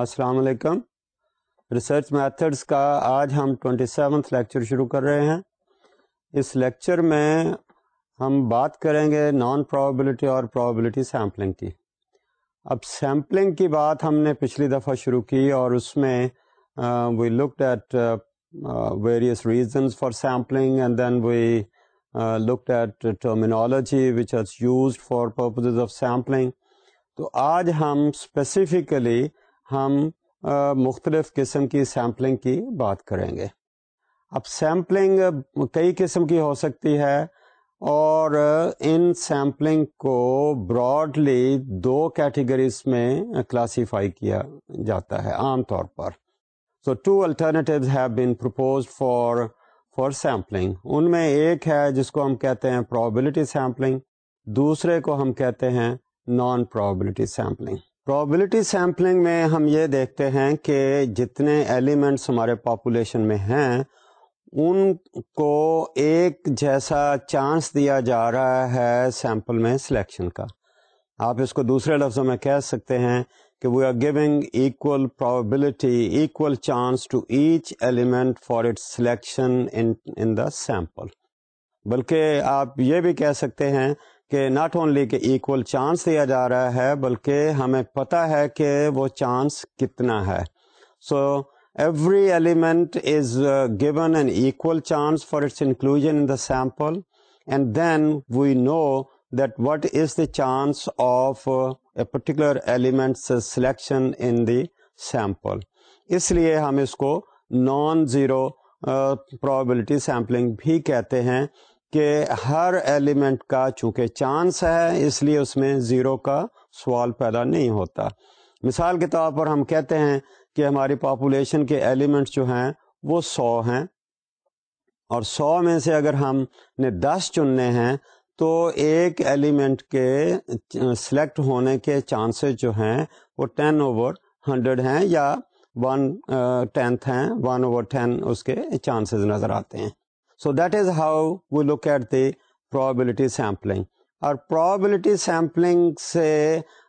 السلام علیکم۔ Research methods کا آج ہم ٹوینٹی سیونتھ لیکچر شروع کر رہے ہیں۔ اس لیکچر میں ہم بات کریں گے نان پرابلٹی اور پرابلٹی سیمپلنگ کی۔ اب سیمپلنگ کی بات ہم نے پچھلی دفعہ شروع کی اور اس میں we looked at various reasons for sampling and then we looked at terminology which is used for purpose of sampling تو آج ہم اسپیسیفکلی ہم مختلف قسم کی سیمپلنگ کی بات کریں گے۔ اب سیمپلنگ کئی قسم کی ہو سکتی ہے اور ان سیمپلنگ کو براڈلی دو کیٹیگریز میں کلاسیفائی کیا جاتا ہے عام طور پر۔ So two alternatives have been proposed for for sampling ان میں ایک ہے جس کو ہم کہتے ہیں پرابلٹی سیمپلنگ دوسرے کو ہم کہتے ہیں non probability sampling probability sampling میں ہم یہ دیکھتے ہیں کہ جتنے ایلیمنٹس ہمارے پاپولیشن میں ہیں، ان کو ایک جیسا چانس دیا جا رہا ہے سیمپل میں سلیکشن کا۔ آپ اس کو دوسرے لفظوں میں کہہ سکتے ہیں کہ we are giving equal probability equal chance to each element for its selection in the sample بلکہ آپ یہ بھی کہہ سکتے ہیں کہ ناٹ اونلی کہ ایکول چانس دیا جا رہا ہے، بلکہ ہمیں پتہ ہے کہ وہ چانس کتنا ہے۔ So every element is given an equal chance for its inclusion in the sample and then we know that what is the chance of a particular element selection in the sample اس لیے ہم اس کو non zero probability sampling بھی کہتے ہیں۔ کہ ہر element کا چونکہ چانس ہے، اس لیے اس میں زیرو کا سوال پیدا نہیں ہوتا۔ مثال کے طور پر ہم کہتے ہیں کہ ہماری پاپولیشن کے ایلیمنٹس جو ہیں، وہ سو ہیں۔ اور سو میں سے اگر ہم نے دس چننے ہیں، تو ایک ایلیمنٹ کے سلیکٹ ہونے کے چانسز جو ہیں، وہ ٹین اوور ہنڈریڈ ہیں یا ون ٹینتھ uh, ہیں۔ ون اوور ٹین اس کے چانسز نظر آتے ہیں۔ So that is how we look at the probability sampling اور پرابلٹی سیمپلنگ سے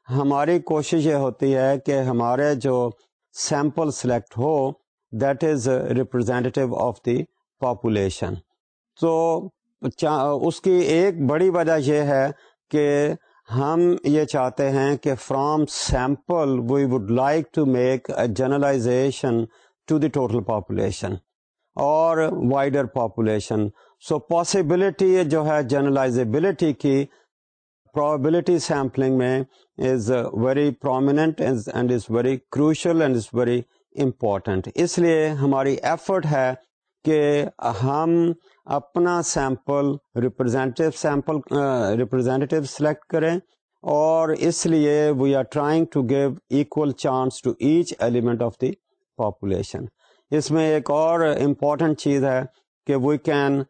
ہماری کوشش یہ ہوتی ہے کہ ہمارے جو sample select who that is representative of the population تو اس کی ایک بڑی وجہ یہ ہے کہ ہم یہ چاہتے ہیں کہ from sample we would like to make a generalization to the total population اور وائڈر پاپولیشن سو پاسبلٹی جو ہے جرنلائزبلٹی کی پرابلٹی سیمپلنگ میں is very prominent and is very crucial and is very important اس لیے ہماری effort ہے کہ ہم اپنا sample representative sample representative select کریں اور اس لیے we are trying to give equal chance to each element of the population اس میں ایک اور امپورٹنٹ چیز ہے کہ we can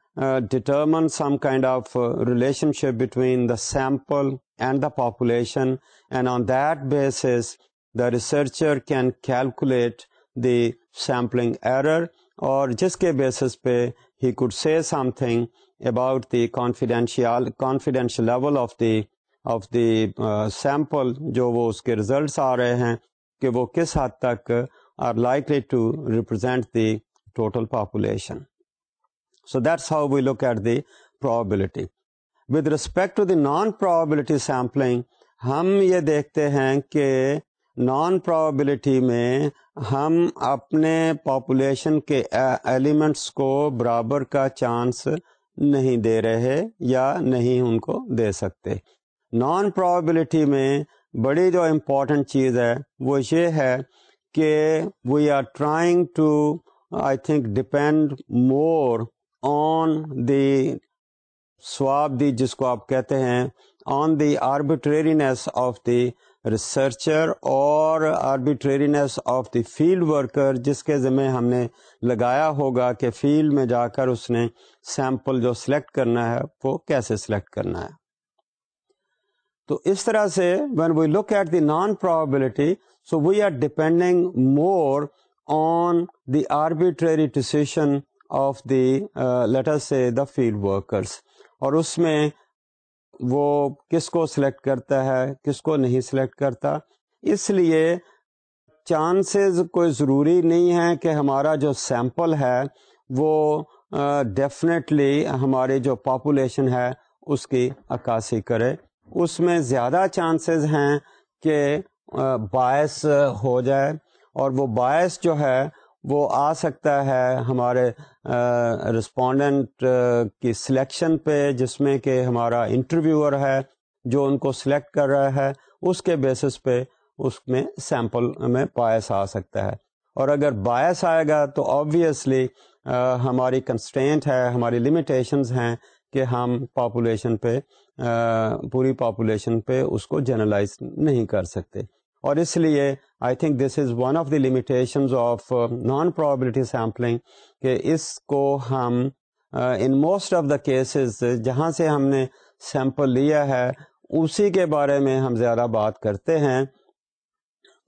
determine some kind of relationship between the sample and the population and on that basis the researcher can calculate the sampling error اور جس کے basis پہ ہی could say something about the confidential confidential level of the of the sample جو وہ اس کے results آ رہے ہیں، کہ وہ کس حد تک are likely to represent the total population. So that's how we look at the probability. With respect to the non-probability sampling, ہم یہ دیکھتے ہیں کہ نان پرابلٹی میں ہم اپنے پاپولیشن کے ایلیمنٹس کو برابر کا چانس نہیں دے رہے یا نہیں ان کو دے سکتے نان پرابلٹی میں بڑی جو امپورٹنٹ چیز ہے وہ یہ ہے کہ we are trying to I think depend more on the swab the جس کو آپ کہتے ہیں on the آربیٹرینیس of the researcher اور arbitrariness of the field worker جس کے ذمہ ہم نے لگایا ہوگا کہ فیلڈ میں جا کر اس نے سیمپل جو سلیکٹ کرنا ہے، وہ کیسے سلیکٹ کرنا ہے۔ تو اس طرح سے when we look at the non probability so we are depending more on the arbitrary decision of the latter سے دا فیلڈ ورکرس اور اس میں وہ کس کو سلیکٹ کرتا ہے، کس کو نہیں سلیکٹ کرتا؟ اس لیے چانسز کوئی ضروری نہیں ہے کہ ہمارا جو سیمپل ہے، وہ uh, ڈیفینیٹلی ہماری جو پاپولیشن ہے، اس کی عکاسی کرے۔ اس میں زیادہ چانسز ہیں کہ باعث ہو جائے اور وہ باعث جو ہے، وہ آ سکتا ہے ہمارے رسپونڈنٹ کی سلیکشن پہ، جس میں کہ ہمارا انٹرویور ہے، جو ان کو سلیکٹ کر رہا ہے، اس کے بیسس پہ اس میں سیمپل میں باعث آ سکتا ہے۔ اور اگر باعث آئے گا تو آبویسلی ہماری کنسٹینٹ ہے، ہماری لمیٹیشنز ہیں کہ ہم پاپولیشن پہ پوری پاپولیشن پہ اس کو جنرلائز نہیں کر سکتے۔ اور اس لیے I think this is one of the limitations of non probability sampling کہ اس کو ہم in most of the cases جہاں سے ہم نے سیمپل لیا ہے، اسی کے بارے میں ہم زیادہ بات کرتے ہیں۔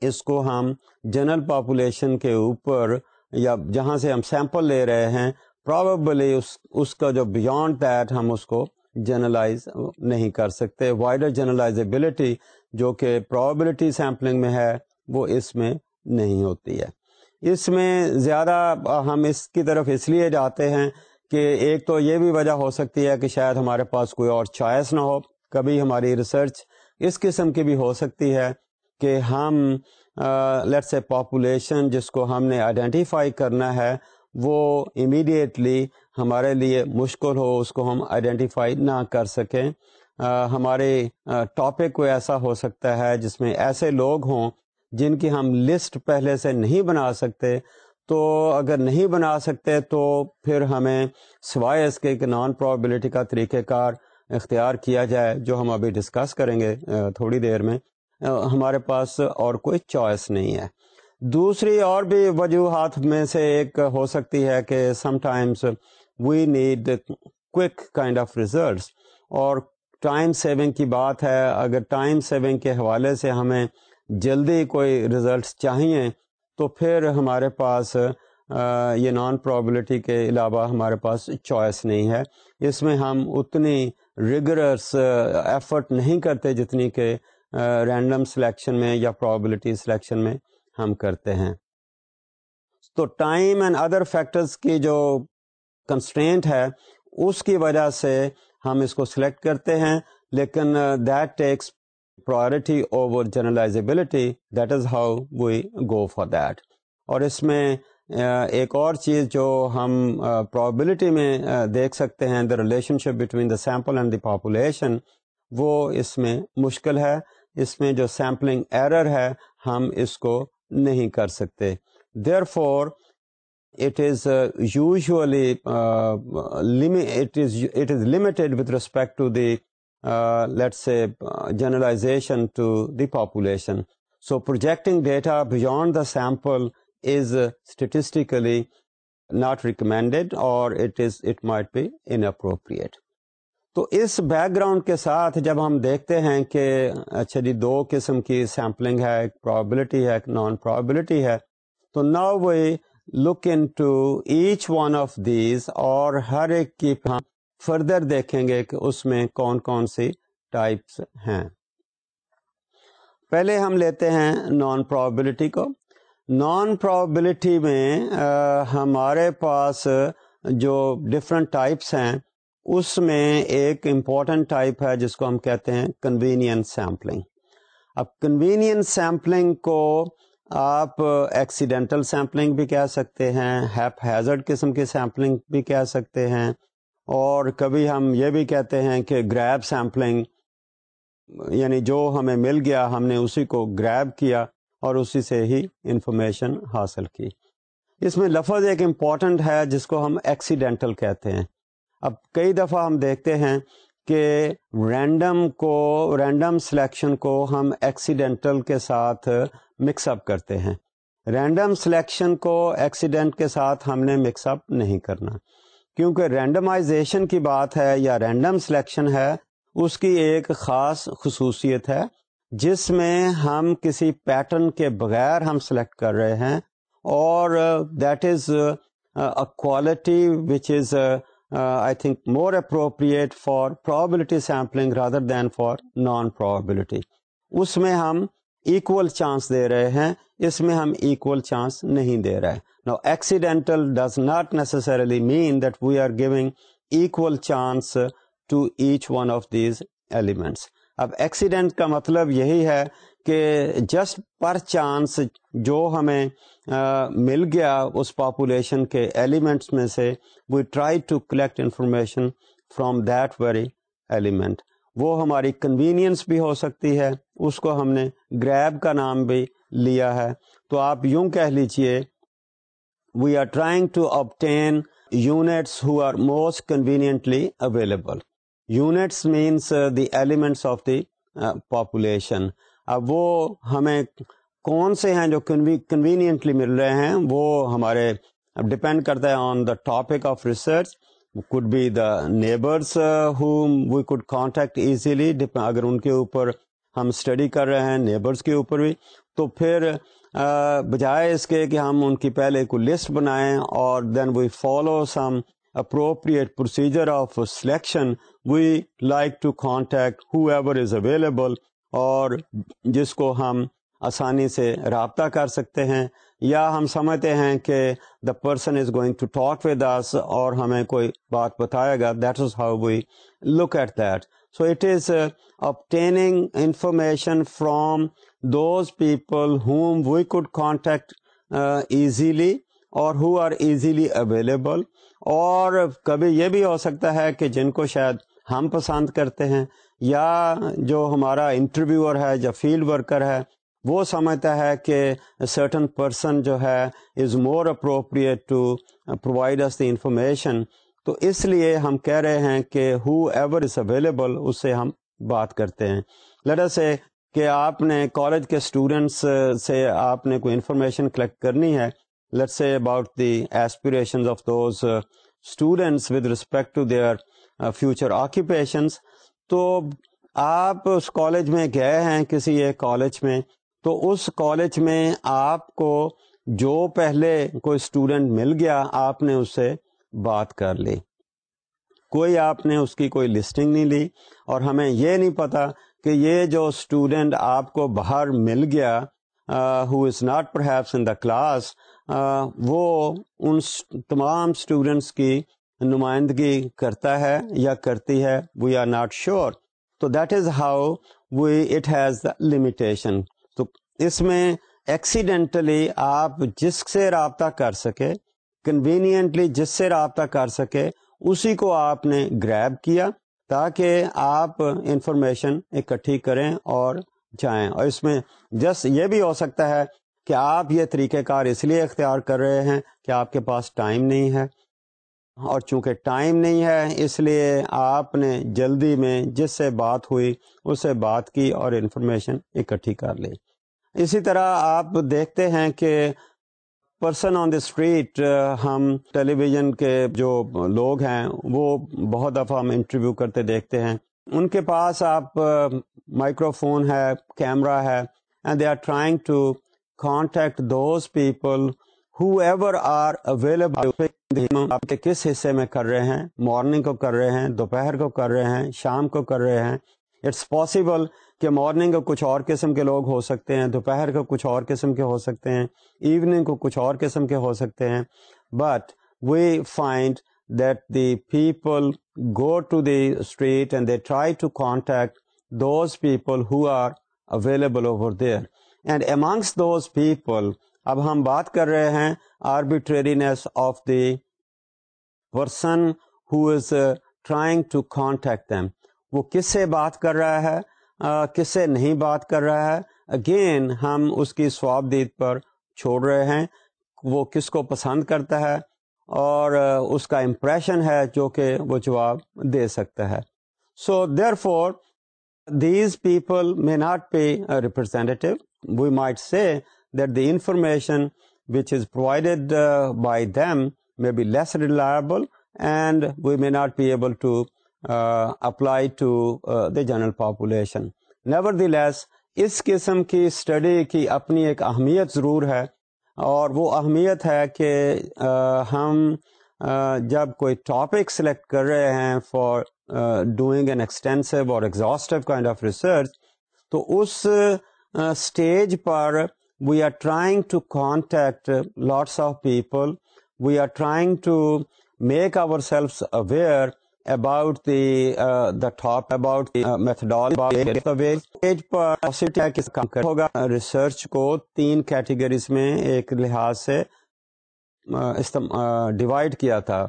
اس کو ہم جنرل پاپولیشن کے اوپر، یا جہاں سے ہم سیمپل لے رہے ہیں پرابیبلی اس اس کا جو بیونڈ دیٹ ہم اس کو جنرلائز نہیں کر سکتے۔ وائڈر جنرلائزبلٹی جو کہ پرابلٹی سیمپلنگ میں ہے، وہ اس میں نہیں ہوتی ہے۔ اس میں زیادہ ہم اس کی طرف اس لیے جاتے ہیں کہ ایک تو یہ بھی وجہ ہو سکتی ہے کہ شاید ہمارے پاس کوئی اور چوائس نہ ہو۔ کبھی ہماری ریسرچ اس قسم کی بھی ہو سکتی ہے کہ ہم لیٹ سے پاپولیشن جس کو ہم نے آئیڈینٹیفائی کرنا ہے وہ امیڈیٹلی ہمارے لیے مشکل ہو، اس کو ہم آئیڈینٹیفائی نہ کر سکیں۔ ہمارے ٹاپک کو ایسا ہو سکتا ہے جس میں ایسے لوگ ہوں جن کی ہم لسٹ پہلے سے نہیں بنا سکتے۔ تو اگر نہیں بنا سکتے تو پھر ہمیں سوائے اس کے ایک نان پرابلٹی کا طریقہ کار اختیار کیا جائے، جو ہم ابھی ڈسکس کریں گے تھوڑی دیر میں۔ ہمارے پاس اور کوئی چوائس نہیں ہے۔ دوسری اور بھی وجوہات میں سے ایک ہو سکتی ہے کہ sometimes we need quick kind of results اور ٹائم سیونگ کی بات ہے۔ اگر ٹائم سیونگ کے حوالے سے ہمیں جلدی کوئی ریزلٹس چاہیے، تو پھر ہمارے پاس یہ نان پرابلٹی کے علاوہ ہمارے پاس چوائس نہیں ہے۔ اس میں ہم اتنی ریگرس ایفرٹ نہیں کرتے جتنی کہ رینڈم سلیکشن میں یا پرابلٹی سلیکشن میں۔ ہم کرتے ہیں۔ تو ٹائم اینڈ ادر فیکٹرز کی جو کنسٹرینٹ ہے، اس کی وجہ سے ہم اس کو سلیکٹ کرتے ہیں، لیکن that takes priority over generalizability that is how we go for that اور اس میں ایک اور چیز جو ہم پرابلٹی میں دیکھ سکتے ہیں the relationship between the sample and the population وہ اس میں مشکل ہے۔ اس میں جو سیمپلنگ ایرر ہے، ہم اس کو نہیں کر سکتے۔ Therefore it is usually it is limited with respect to the let say generalization to the population so projecting data beyond the sample is statistically not recommended or it is it might be inappropriate تو اس back ground کے ساتھ جب ہم دیکھتے ہیں کہ اچھا جی دو قسم کی سیمپلنگ ہے، ایک پرابلٹی ہے، ایک نان پرابلٹی ہے، تو now we look into each one of these اور ہر ایک کی ہم فردر دیکھیں گے کہ اس میں کون کون سی ٹائپس ہیں۔ پہلے ہم لیتے ہیں نان پرابلٹی کو۔ نان پرابلٹی میں ہمارے پاس جو ڈفرینٹ ٹائپس ہیں اس میں ایک امپورٹنٹ ٹائپ ہے جس کو ہم کہتے ہیں کنوینئنس سیمپلنگ اب کنوینئنس سیمپلنگ کو آپ ایکسیڈینٹل سیمپلنگ بھی کہہ سکتے ہیں ہیپ ہیزرڈ قسم کی سیمپلنگ بھی کہہ سکتے ہیں، اور کبھی ہم یہ بھی کہتے ہیں کہ گریب سیمپلنگ یعنی جو ہمیں مل گیا، ہم نے اسی کو گریب کیا اور اسی سے ہی انفارمیشن حاصل کی۔ اس میں لفظ ایک امپورٹنٹ ہے جس کو ہم ایکسیڈینٹل کہتے ہیں۔ اب کئی دفعہ ہم دیکھتے ہیں کہ رینڈم کو رینڈم سلیکشن کو ہم ایکسیڈینٹل کے ساتھ مکس اپ کرتے ہیں۔ رینڈم سلیکشن کو ایکسیڈنٹ کے ساتھ ہم نے مکس اپ نہیں کرنا۔ کیونکہ رینڈمائزیشن کی بات ہے یا رینڈم سلیکشن ہے، اس کی ایک خاص خصوصیت ہے، جس میں ہم کسی پیٹرن کے بغیر ہم سلیکٹ کر رہے ہیں اور that is a quality which is I think more appropriate for probability sampling rather than for non probability اس میں ہم ایکول چانس دے رہے ہیں اس میں ہم ایکول چانس نہیں دے رہے no accidental does not necessarily mean that we are giving equal chance to each one of these elements اب ایکسیڈنٹ کا مطلب یہی ہے کہ جسٹ پر چانس جو ہمیں مل گیا اس پاپولیشن کے ایلیمنٹس میں سے we try to collect information from that very element وہ ہماری کنوینئنس بھی ہو سکتی ہے، اس کو ہم نے گریب کا نام بھی لیا ہے۔ تو آپ یوں کہہ لیجیے we are trying to obtain units who are most conveniently available units means the elements of the population اب وہ ہمیں کون سے ہیں جو کنوینئنٹلی مل رہے ہیں، وہ ہمارے ڈپینڈ کرتا ہے on the topic of research could be the neighbours whom we could contact easily اگر ان کے اوپر ہم اسٹڈی کر رہے ہیں نیبرس کے اوپر بھی. تو پھر uh, بجائے اس کے کہ ہم ان کی پہلے کوئی لسٹ بنائیں اور then we follow some appropriate procedure of selection we like to contact whoever is available اور جس کو ہم آسانی سے رابطہ کر سکتے ہیں، یا ہم سمجھتے ہیں کہ the person is going to talk with us اور ہمیں کوئی بات بتائے گا that is how we look at that so it is obtaining information from those people whom we could contact easily or who are easily available اور کبھی یہ بھی ہو سکتا ہے کہ جن کو شاید ہم پسند کرتے ہیں یا جو ہمارا انٹرویور ہے یا فیلڈ ورکر ہے، وہ سمجھتا ہے کہ سرٹن پرسن جو ہے is more appropriate to provide us the information تو اس لیے ہم کہہ رہے ہیں کہ ہو ایور از اویلیبل اس سے ہم بات کرتے ہیں۔ لڑا سے کہ آپ نے کالج کے اسٹوڈینٹس سے آپ نے کوئی انفارمیشن کلیکٹ کرنی ہے۔ Let say about the aspiration of those students with respect to their future occupations تو آپ اس کالج میں گئے ہیں، کسی ایک کالج میں، تو اس کالج میں آپ کو جو پہلے کوئی اسٹوڈینٹ مل گیا، آپ نے اس سے بات کر لی۔ کوئی آپ نے اس کی کوئی لسٹنگ نہیں لی اور ہمیں یہ نہیں پتا کہ یہ جو اسٹوڈینٹ آپ کو باہر مل گیا ہو is not perhaps in the class وہ ان تمام اسٹوڈینٹس کی نمائندگی کرتا ہے یا کرتی ہے وی آر ناٹ شیور تو that is how we it has limitation تو اس میں ایکسیڈینٹلی آپ جس سے رابطہ کر سکے کنوینئنٹلی جس سے رابطہ کر سکے، اسی کو آپ نے گریب کیا تاکہ آپ انفارمیشن اکٹھی کریں اور جائیں۔ اور اس میں جس یہ بھی ہو سکتا ہے کہ آپ یہ طریقہ کار اس لیے اختیار کر رہے ہیں کہ آپ کے پاس ٹائم نہیں ہے۔ اور چونکہ ٹائم نہیں ہے، اس لیے آپ نے جلدی میں جس سے بات ہوئی، اس سے بات کی اور انفارمیشن اکٹھی کر لی۔ اسی طرح آپ دیکھتے ہیں کہ پرسن آن دا اسٹریٹ ہم ٹیلی ویژن کے جو لوگ ہیں، وہ بہت دفعہ ہم انٹرویو کرتے دیکھتے ہیں۔ ان کے پاس آپ مائکرو فون ہے کیمرا ہے and they are trying to contact those people whoever are available آپ کے کس حصے میں کر رہے ہیں؟ مارننگ کو کر رہے ہیں، دوپہر کو کر رہے ہیں، شام کو کر رہے ہیں۔ اٹس پاسبل کہ مارننگ کو کچھ اور قسم کے لوگ ہو سکتے ہیں، دوپہر کو کچھ اور قسم کے ہو سکتے ہیں ایوننگ کو کچھ اور قسم کے ہو سکتے ہیں۔ But we find that the people go to the street and they try to contact those people who are available over there and amongst those people اب ہم بات کر رہے ہیں arbitrariness of the person who is trying to contact them وہ کس سے بات کر رہا ہے؟ کس سے نہیں بات کر رہا ہے؟ اگین ہم اس کی سواب دید پر چھوڑ رہے ہیں۔ وہ کس کو پسند کرتا ہے؟ اور اس کا امپریشن ہے جو کہ وہ جواب دے سکتا ہے۔ So therefore these people may not be representative we might say that the information which is provided by them may be less reliable and we may not be able to apply to the general population nevertheless اس قسم کی study کی اپنی ایک اہمیت ضرور ہے اور وہ اہمیت ہے کہ ہم جب کوئی ٹاپک سلیکٹ کر رہے ہیں فار ڈوئنگ این ایکسٹینسو اور ایگزاسٹو کائنڈ آف ریسرچ تو اس stage per we are trying to contact lots of people we are trying to make ourselves aware about the the top about methodology ہوگا research کو تین categories میں ایک لحاظ سے ڈیوائڈ کیا تھا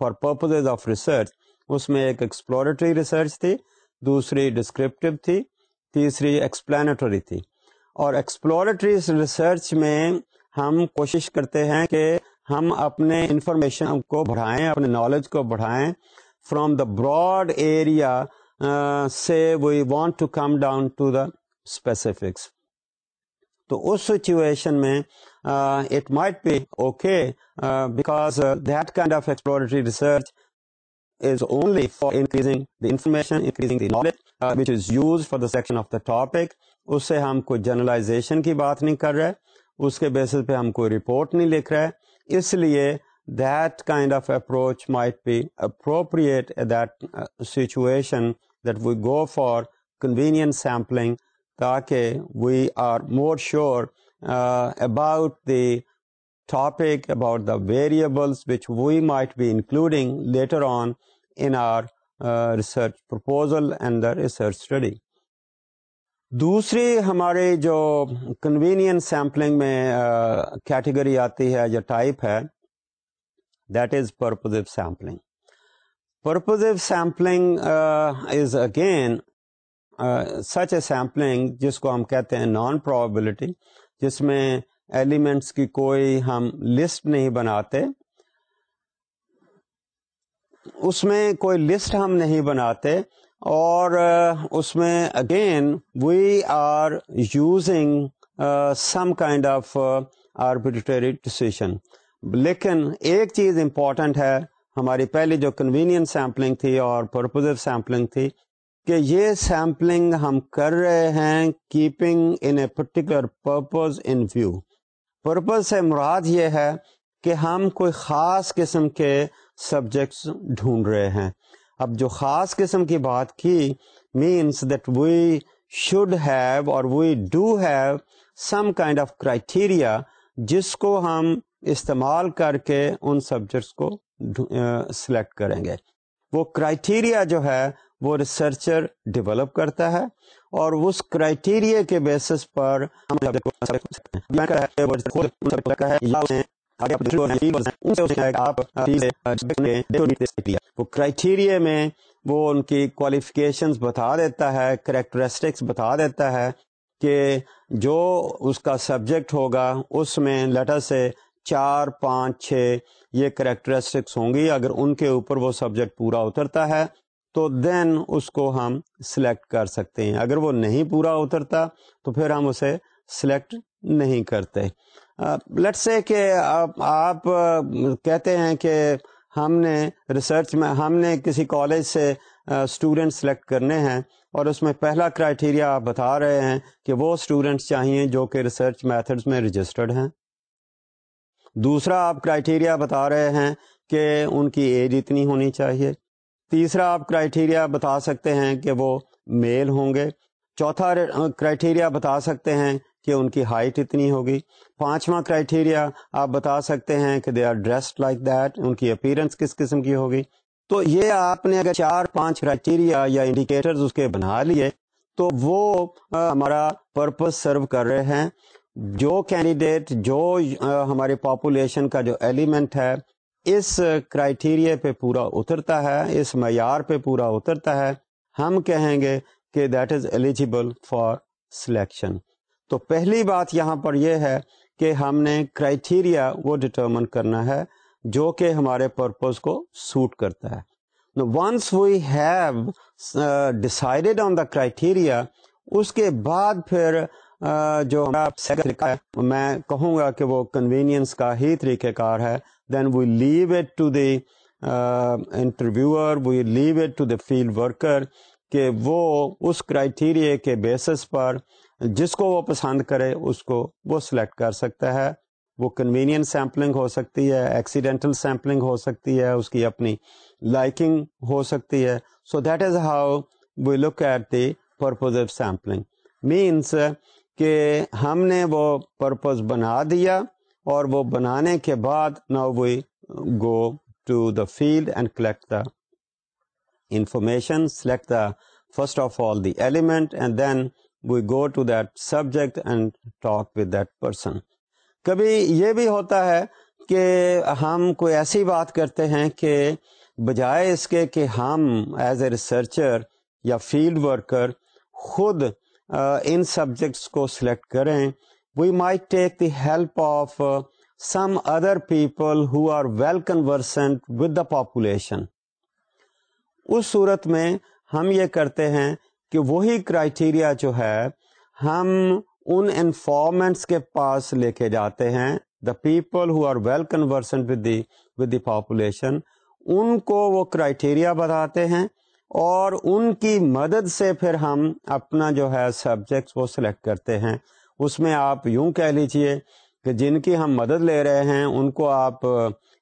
فار پرپز آف ریسرچ اس میں ایک ایکسپلوریٹری ریسرچ تھی دوسری ڈسکرپٹیو تھی تیسری ایکسپلینٹری تھی اور ایکسپلورٹری ریسرچ میں ہم کوشش کرتے ہیں کہ ہم اپنے انفارمیشن کو بڑھائیں، اپنے نالج کو بڑھائیں۔ فرام دا براڈ ایریا سے we want to come down to the specifics تو اس سچویشن میں it might be okay because that kind of exploratory research is is only for increasing the information increasing the knowledge which is use for the section of the topic اس سے ہم کوئی generalization کی بات نہیں کر رہے، اس کے بیسس پہ ہم کوئی رپورٹ نہیں لکھ رہے۔ اس لیے that kind of approach might be appropriate that situation that we go for convenience sampling تاکہ we are more sure about the topic about the variables which we might be including later on in our research proposal and the research study دوسری ہماری جو convenience sampling میں category آتی ہے یا type ہے that is purposive sampling purposive sampling is again such a sampling جس کو ہم کہتے ہیں نان پرابلٹی جس میں ایلیمنٹس کی کوئی ہم لسٹ نہیں بناتے۔ اس میں کوئی لسٹ ہم نہیں بناتے۔ اور اس میں again we are using some kind of arbitrary decision لیکن ایک چیز امپورٹنٹ ہے، ہماری پہلی جو کنوینئنس سیمپلنگ تھی اور پرپوزو سیمپلنگ تھی، کہ یہ سیمپلنگ ہم کر رہے ہیں keeping in a particular purpose in view purpose سے مراد یہ ہے کہ ہم کوئی خاص قسم کے سبجیکٹس ڈھونڈ رہے ہیں۔ اب جو خاص قسم کی بات کی means that we should have or we do have some kind of criteria جس کو ہم استعمال کر کے ان سبجیکٹس کو سلیکٹ کریں گے۔ وہ کرائٹیریا جو ہے، وہ ریسرچر ڈیولپ کرتا ہے اور اس کرائٹیریا کے بیسس پر ہم وہ کرائٹیریا میں وہ ان کی کوالیفکیشنز بتا دیتا ہے کریکٹرسٹکس بتا دیتا ہے کہ جو اس کا سبجیکٹ ہوگا اس میں لیٹر سے چار پانچ چھ یہ کریکٹرسٹکس ہوں گی اگر ان کے اوپر وہ سبجیکٹ پورا اترتا ہے تو دین اس کو ہم سلیکٹ کر سکتے ہیں اگر وہ نہیں پورا اترتا تو پھر ہم اسے سلیکٹ نہیں کرتے لیٹ سے کہ آپ کہتے ہیں کہ ہم نے ریسرچ میں ہم نے کسی کالج سے اسٹوڈنٹ سلیکٹ کرنے ہیں اور اس میں پہلا کرائٹیریا آپ بتا رہے ہیں کہ وہ اسٹوڈنٹس چاہیے جو کہ ریسرچ میتھڈس میں رجسٹرڈ ہیں۔ دوسرا آپ کرائٹیریا بتا رہے ہیں کہ ان کی ایج اتنی ہونی چاہیے۔ تیسرا آپ کرائٹیریا بتا سکتے ہیں کہ وہ میل ہوں گے۔ چوتھا کرائٹیریا بتا سکتے ہیں کہ ان کی ہائٹ اتنی ہوگی۔ پانچواں کرائٹیریا آپ بتا سکتے ہیں کہ they are dressed like that ان کی اپیرنس کس قسم کی ہوگی۔ تو یہ آپ نے اگر چار پانچ کرائٹیریا یا انڈیکیٹرز اس کے بنا لیے، تو وہ ہمارا پرپز سرو کر رہے ہیں۔ جو کینڈیڈیٹ جو ہمارے پاپولیشن کا جو ایلیمنٹ ہے، اس کرائٹیریا پہ پورا اترتا ہے، اس معیار پہ پورا اترتا ہے۔ ہم کہیں گے کہ that is eligible for selection تو پہلی بات یہاں پر یہ ہے کہ ہم نے کرائٹیریا وہ ڈٹرمن کرنا ہے جو کہ ہمارے پرپز کو سوٹ کرتا ہے۔ Once we have decided on the criteria اس کے بعد پھر uh, جو میں کہوں گا کہ وہ کنوینئنس کا ہی طریقہ کار ہے۔ Then we leave it to the interviewer we leave it to the field worker کہ وہ اس کرائٹیریا کے بیسس پر جس کو وہ پسند کرے، اس کو وہ سلیکٹ کر سکتا ہے۔ وہ کنوینئنس سیمپلنگ ہو سکتی ہے ایکسیڈینٹل سیمپلنگ ہو سکتی ہے، اس کی اپنی لائکنگ ہو سکتی ہے۔ So that is how we look at the purpose sampling means کہ ہم نے وہ پرپز بنا دیا اور وہ بنانے کے بعد now we go to the field and collect the information select the first of all the element and then we go to that subject and talk with that person کبھی یہ بھی ہوتا ہے کہ ہم کوئی ایسی بات کرتے ہیں کہ بجائے اس کے کہ ہم ایز اے ریسرچر یا فیلڈ ورکر خود ان سبجیکٹس کو سلیکٹ کریں we might take the help of some other people who are well conversant with the population اس صورت میں ہم یہ کرتے ہیں کہ وہی کرائٹیریا جو ہے، ہم ان انفارمنٹس کے پاس لے کے جاتے ہیں the people who are well conversant with the with the population ان کو وہ کرائٹیریا بتاتے ہیں اور ان کی مدد سے پھر ہم اپنا جو ہے سبجیکٹس وہ سلیکٹ کرتے ہیں۔ اس میں آپ یوں کہہ لیجیے کہ جن کی ہم مدد لے رہے ہیں، ان کو آپ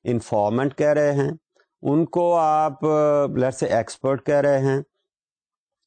انفارمنٹ کہہ رہے ہیں، ان کو آپ لیٹ سے ایکسپرٹ کہہ رہے ہیں۔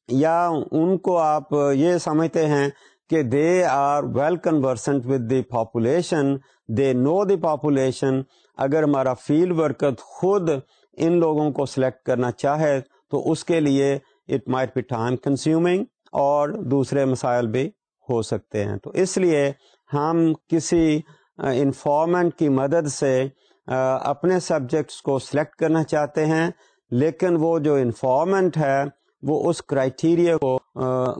یا ان کو آپ یہ سمجھتے ہیں کہ they are well conversant with the population they know the population اگر ہمارا فیلڈ ورکر خود ان لوگوں کو سلیکٹ کرنا چاہے تو اس کے لیے it might be time consuming اور دوسرے مسائل بھی ہو سکتے ہیں۔ تو اس لیے ہم کسی انفارمنٹ کی مدد سے اپنے سبجیکٹس کو سلیکٹ کرنا چاہتے ہیں، لیکن وہ جو انفارمنٹ ہے وہ اس کرائٹیریا کو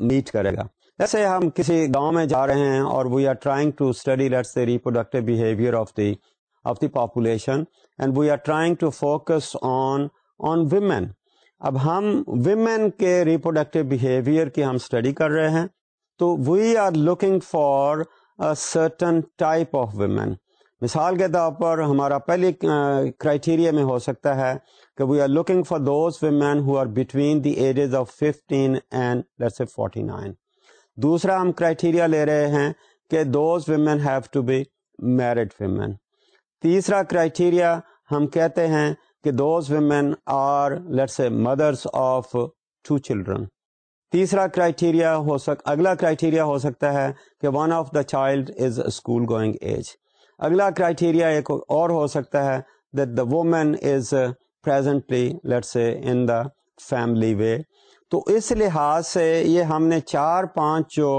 میٹ کرے گا۔ جیسے ہم کسی گاؤں میں جا رہے ہیں اور we are trying to study let's reproductive behaviour of the of the population and we are trying to focus on on women اب ہم ویمن کے ریپروڈکٹیو بہیویئر کی ہم اسٹڈی کر رہے ہیں تو we are looking for certain type of women مثال کے طور پر ہمارا پہلی کرائٹیریا میں ہو سکتا ہے کہ we are looking for those women who are between the ages of fifteen and forty nine دوسرا ہم کرائٹیریا لے رہے ہیں کہ those women have to be married women تیسرا کرائٹیریا ہم کہتے ہیں کہ those women are let's a mothers of two children تیسرا کرائٹیریا ہو سک، اگلا کرائٹیریا ہو سکتا ہے کہ one of the child is school going age اگلا کرائٹیریا ایک اور ہو سکتا ہے that the woman is presently let's in the family way تو اس لحاظ سے یہ ہم نے چار پانچ جو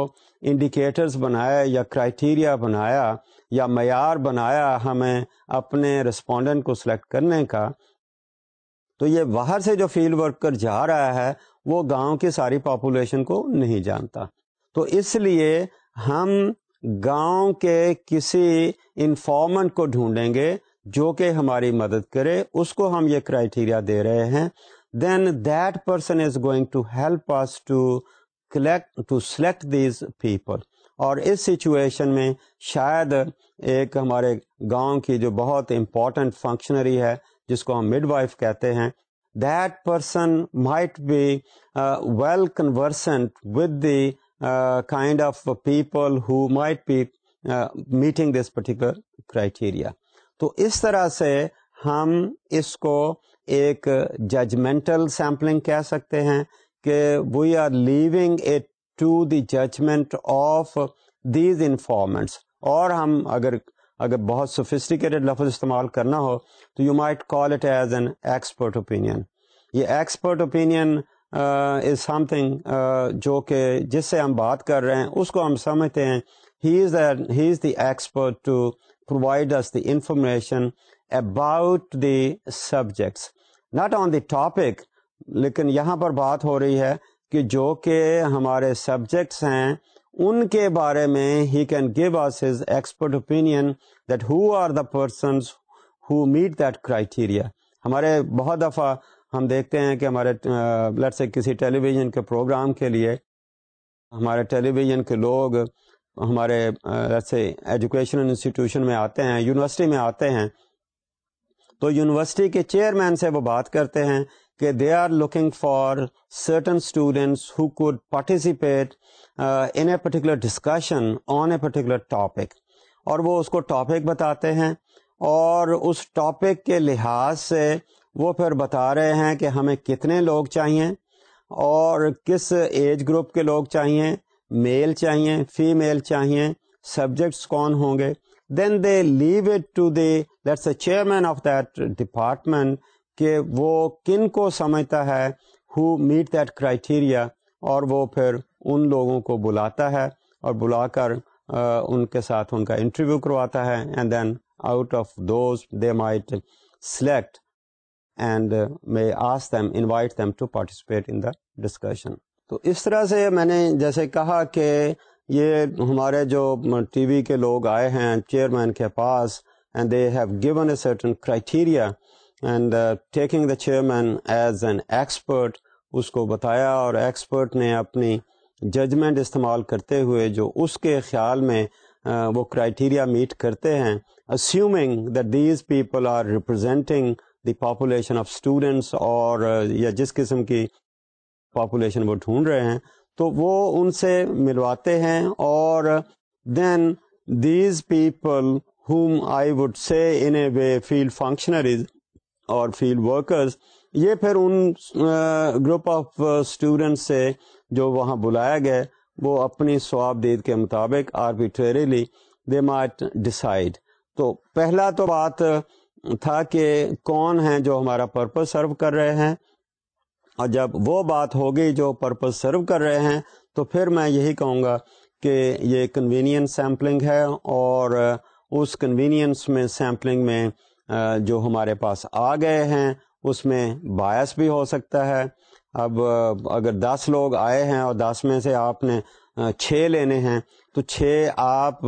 انڈیکیٹرز بنایا یا کرائٹیریا بنایا یا معیار بنایا ہمیں اپنے رسپونڈنٹ کو سلیکٹ کرنے کا، تو یہ باہر سے جو فیلڈ ورکر جا رہا ہے، وہ گاؤں کی ساری پاپولیشن کو نہیں جانتا۔ تو اس لیے ہم گاؤں کے کسی انفارمنٹ کو ڈھونڈیں گے جو کہ ہماری مدد کرے، اس کو ہم یہ کرائٹیریا دے رہے ہیں۔ Then that person is going to help us to collect to select these people اور اس سچویشن میں شاید ایک ہمارے گاؤں کی جو بہت امپورٹنٹ فنکشنری ہے، جس کو ہم مڈ وائف کہتے ہیں that person might be well conversant with the kind of people who might be meeting this particular criteria تو اس طرح سے ہم اس کو ایک ججمنٹل سیمپلنگ کہہ سکتے ہیں کہ we are leaving a to the judgement of these informants اور ہم اگر اگر بہت سوفسٹیکیٹڈ لفظ استعمال کرنا ہو تو you might call it as an expert opinion یہ expert opinion is something جو کہ جس سے ہم بات کر رہے ہیں، اس کو ہم سمجھتے ہیں۔ He is he is the expert to provide us the information about the subjects not on the topic لیکن یہاں پر بات ہو رہی ہے کہ جو کہ ہمارے سبجیکٹس ہیں، ان کے بارے میں he can give us his expert opinion that who are the persons who meet that criteria ہمارے بہت دفعہ ہم دیکھتے ہیں کہ ہمارے لٹ سے کسی ٹیلی ویژن کے پروگرام کے لیے، ہمارے ٹیلی ویژن کے لوگ ہمارے سے ایجوکیشن انسٹیٹیوشن میں آتے ہیں یونیورسٹی میں آتے ہیں، تو یونیورسٹی کے چیئرمین سے وہ بات کرتے ہیں کہ they are looking for certain students who could participate in a particular discussion on a particular topic اور وہ اس کو ٹاپک بتاتے ہیں اور اس ٹاپک کے لحاظ سے وہ پھر بتا رہے ہیں کہ ہمیں کتنے لوگ چاہیے اور کس ایج گروپ کے لوگ چاہیے، میل چاہیے، فیمیل چاہیے، سبجیکٹس کون ہوں گے؟ Then they leave it to the that's a chairman of that department کہ وہ کن کو سمجھتا ہے ہو میٹ دیٹ کرائٹیریا اور وہ پھر ان لوگوں کو بلاتا ہے اور بلا کر ان کے ساتھ ان کا انٹرویو کرواتا ہے and then out of those they might select and may us them invite them to participate in the discussion تو اس طرح سے میں نے جیسے کہا کہ یہ ہمارے جو ٹی وی کے لوگ آئے ہیں چیئرمین کے پاس and they have given a certain criteria and taking the chairman as an expert اس کو بتایا اور ایکسپرٹ نے اپنی ججمنٹ استعمال کرتے ہوئے جو اس کے خیال میں uh, وہ کرائٹیریا میٹ کرتے ہیں assuming that these people are representing the population of students اور یا جس قسم کی پاپولیشن وہ ڈھونڈ رہے ہیں، تو وہ ان سے ملواتے ہیں اور then these people whom I would say in a way field functionaries اور فیلڈ ورکرز، یہ پھر ان گروپ آف اسٹوڈینٹس سے جو وہاں بلایا گئے وہ اپنی سواب دید کے مطابق آربیٹریلی دے مائٹ ڈسائڈ تو پہلا تو بات تھا کہ کون ہیں جو ہمارا پرپز سرو کر رہے ہیں۔ اور جب وہ بات ہوگی جو پرپز سرو کر رہے ہیں، تو پھر میں یہی کہوں گا کہ یہ کنوینئنس سیمپلنگ ہے اور اس کنوینئنس میں سیمپلنگ میں جو ہمارے پاس آ گئے ہیں، اس میں باعث بھی ہو سکتا ہے۔ اب اگر دس لوگ آئے ہیں اور دس میں سے آپ نے چھ لینے ہیں تو چھ آپ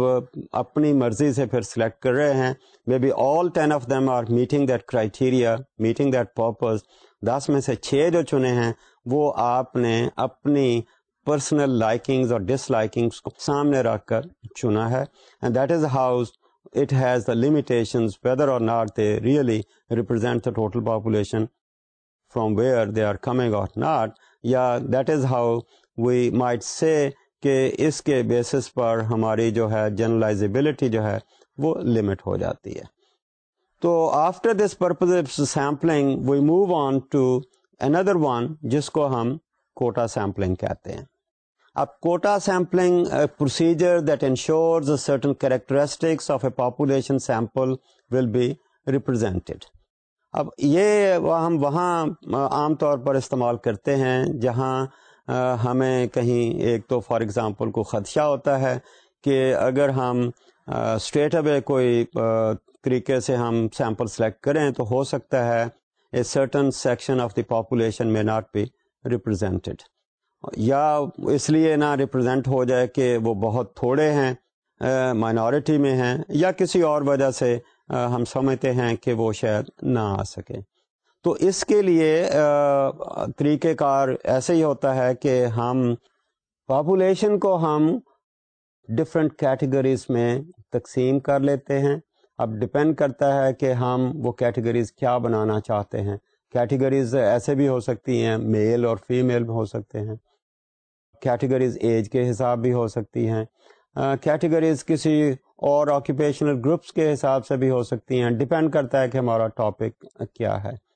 اپنی مرضی سے پھر سلیکٹ کر رہے ہیں۔ Maybe all ten of them are meeting that criteria meeting that purpose دس میں سے چھ جو چنے ہیں، وہ آپ نے اپنی پرسنل لائکنگز اور ڈس لائکنگس کو سامنے رکھ کر چنا ہے۔ And that is how's it has the limitations whether or not they really represent the total population from where they are coming or not. یا that is how we might say کہ اس کے بیسس پر ہماری جو ہے جرنلائزبلٹی جو ہے وہ لمٹ ہو جاتی ہے۔ تو after this purpose sampling we move on to another one جس کو ہم کوٹا سیمپلنگ کہتے ہیں۔ اب quota sampling procedure that ensures certain characteristics of a population sample will be represented اب یہ ہم وہاں عام طور پر استعمال کرتے ہیں جہاں ہمیں کہیں ایک تو فار ایگزامپل کو خدشہ ہوتا ہے کہ اگر ہم اسٹریٹ اوے کوئی طریقے سے ہم سیمپل سلیکٹ کریں تو ہو سکتا ہے a certain section of the population may not be represented یا اس لیے نہ ریپرزینٹ ہو جائے کہ وہ بہت تھوڑے ہیں مائنورٹی میں ہیں یا کسی اور وجہ سے ہم سمجھتے ہیں کہ وہ شاید نہ آ سکے۔ تو اس کے لیے طریقہ کار ایسے ہی ہوتا ہے کہ ہم پاپولیشن کو ہم ڈفرینٹ کیٹیگریز میں تقسیم کر لیتے ہیں۔ اب ڈپینڈ کرتا ہے کہ ہم وہ کیٹیگریز کیا بنانا چاہتے ہیں۔ کیٹیگریز ایسے بھی ہو سکتی ہیں میل اور فیمیل بھی ہو سکتے ہیں۔ کیٹیگریز ایج کے حساب بھی ہو سکتی ہیں۔ کیٹیگریز کسی اور آکوپیشنل گروپس کے حساب سے بھی ہو سکتی ہیں۔ ڈپینڈ کرتا ہے کہ ہمارا ٹاپک کیا ہے۔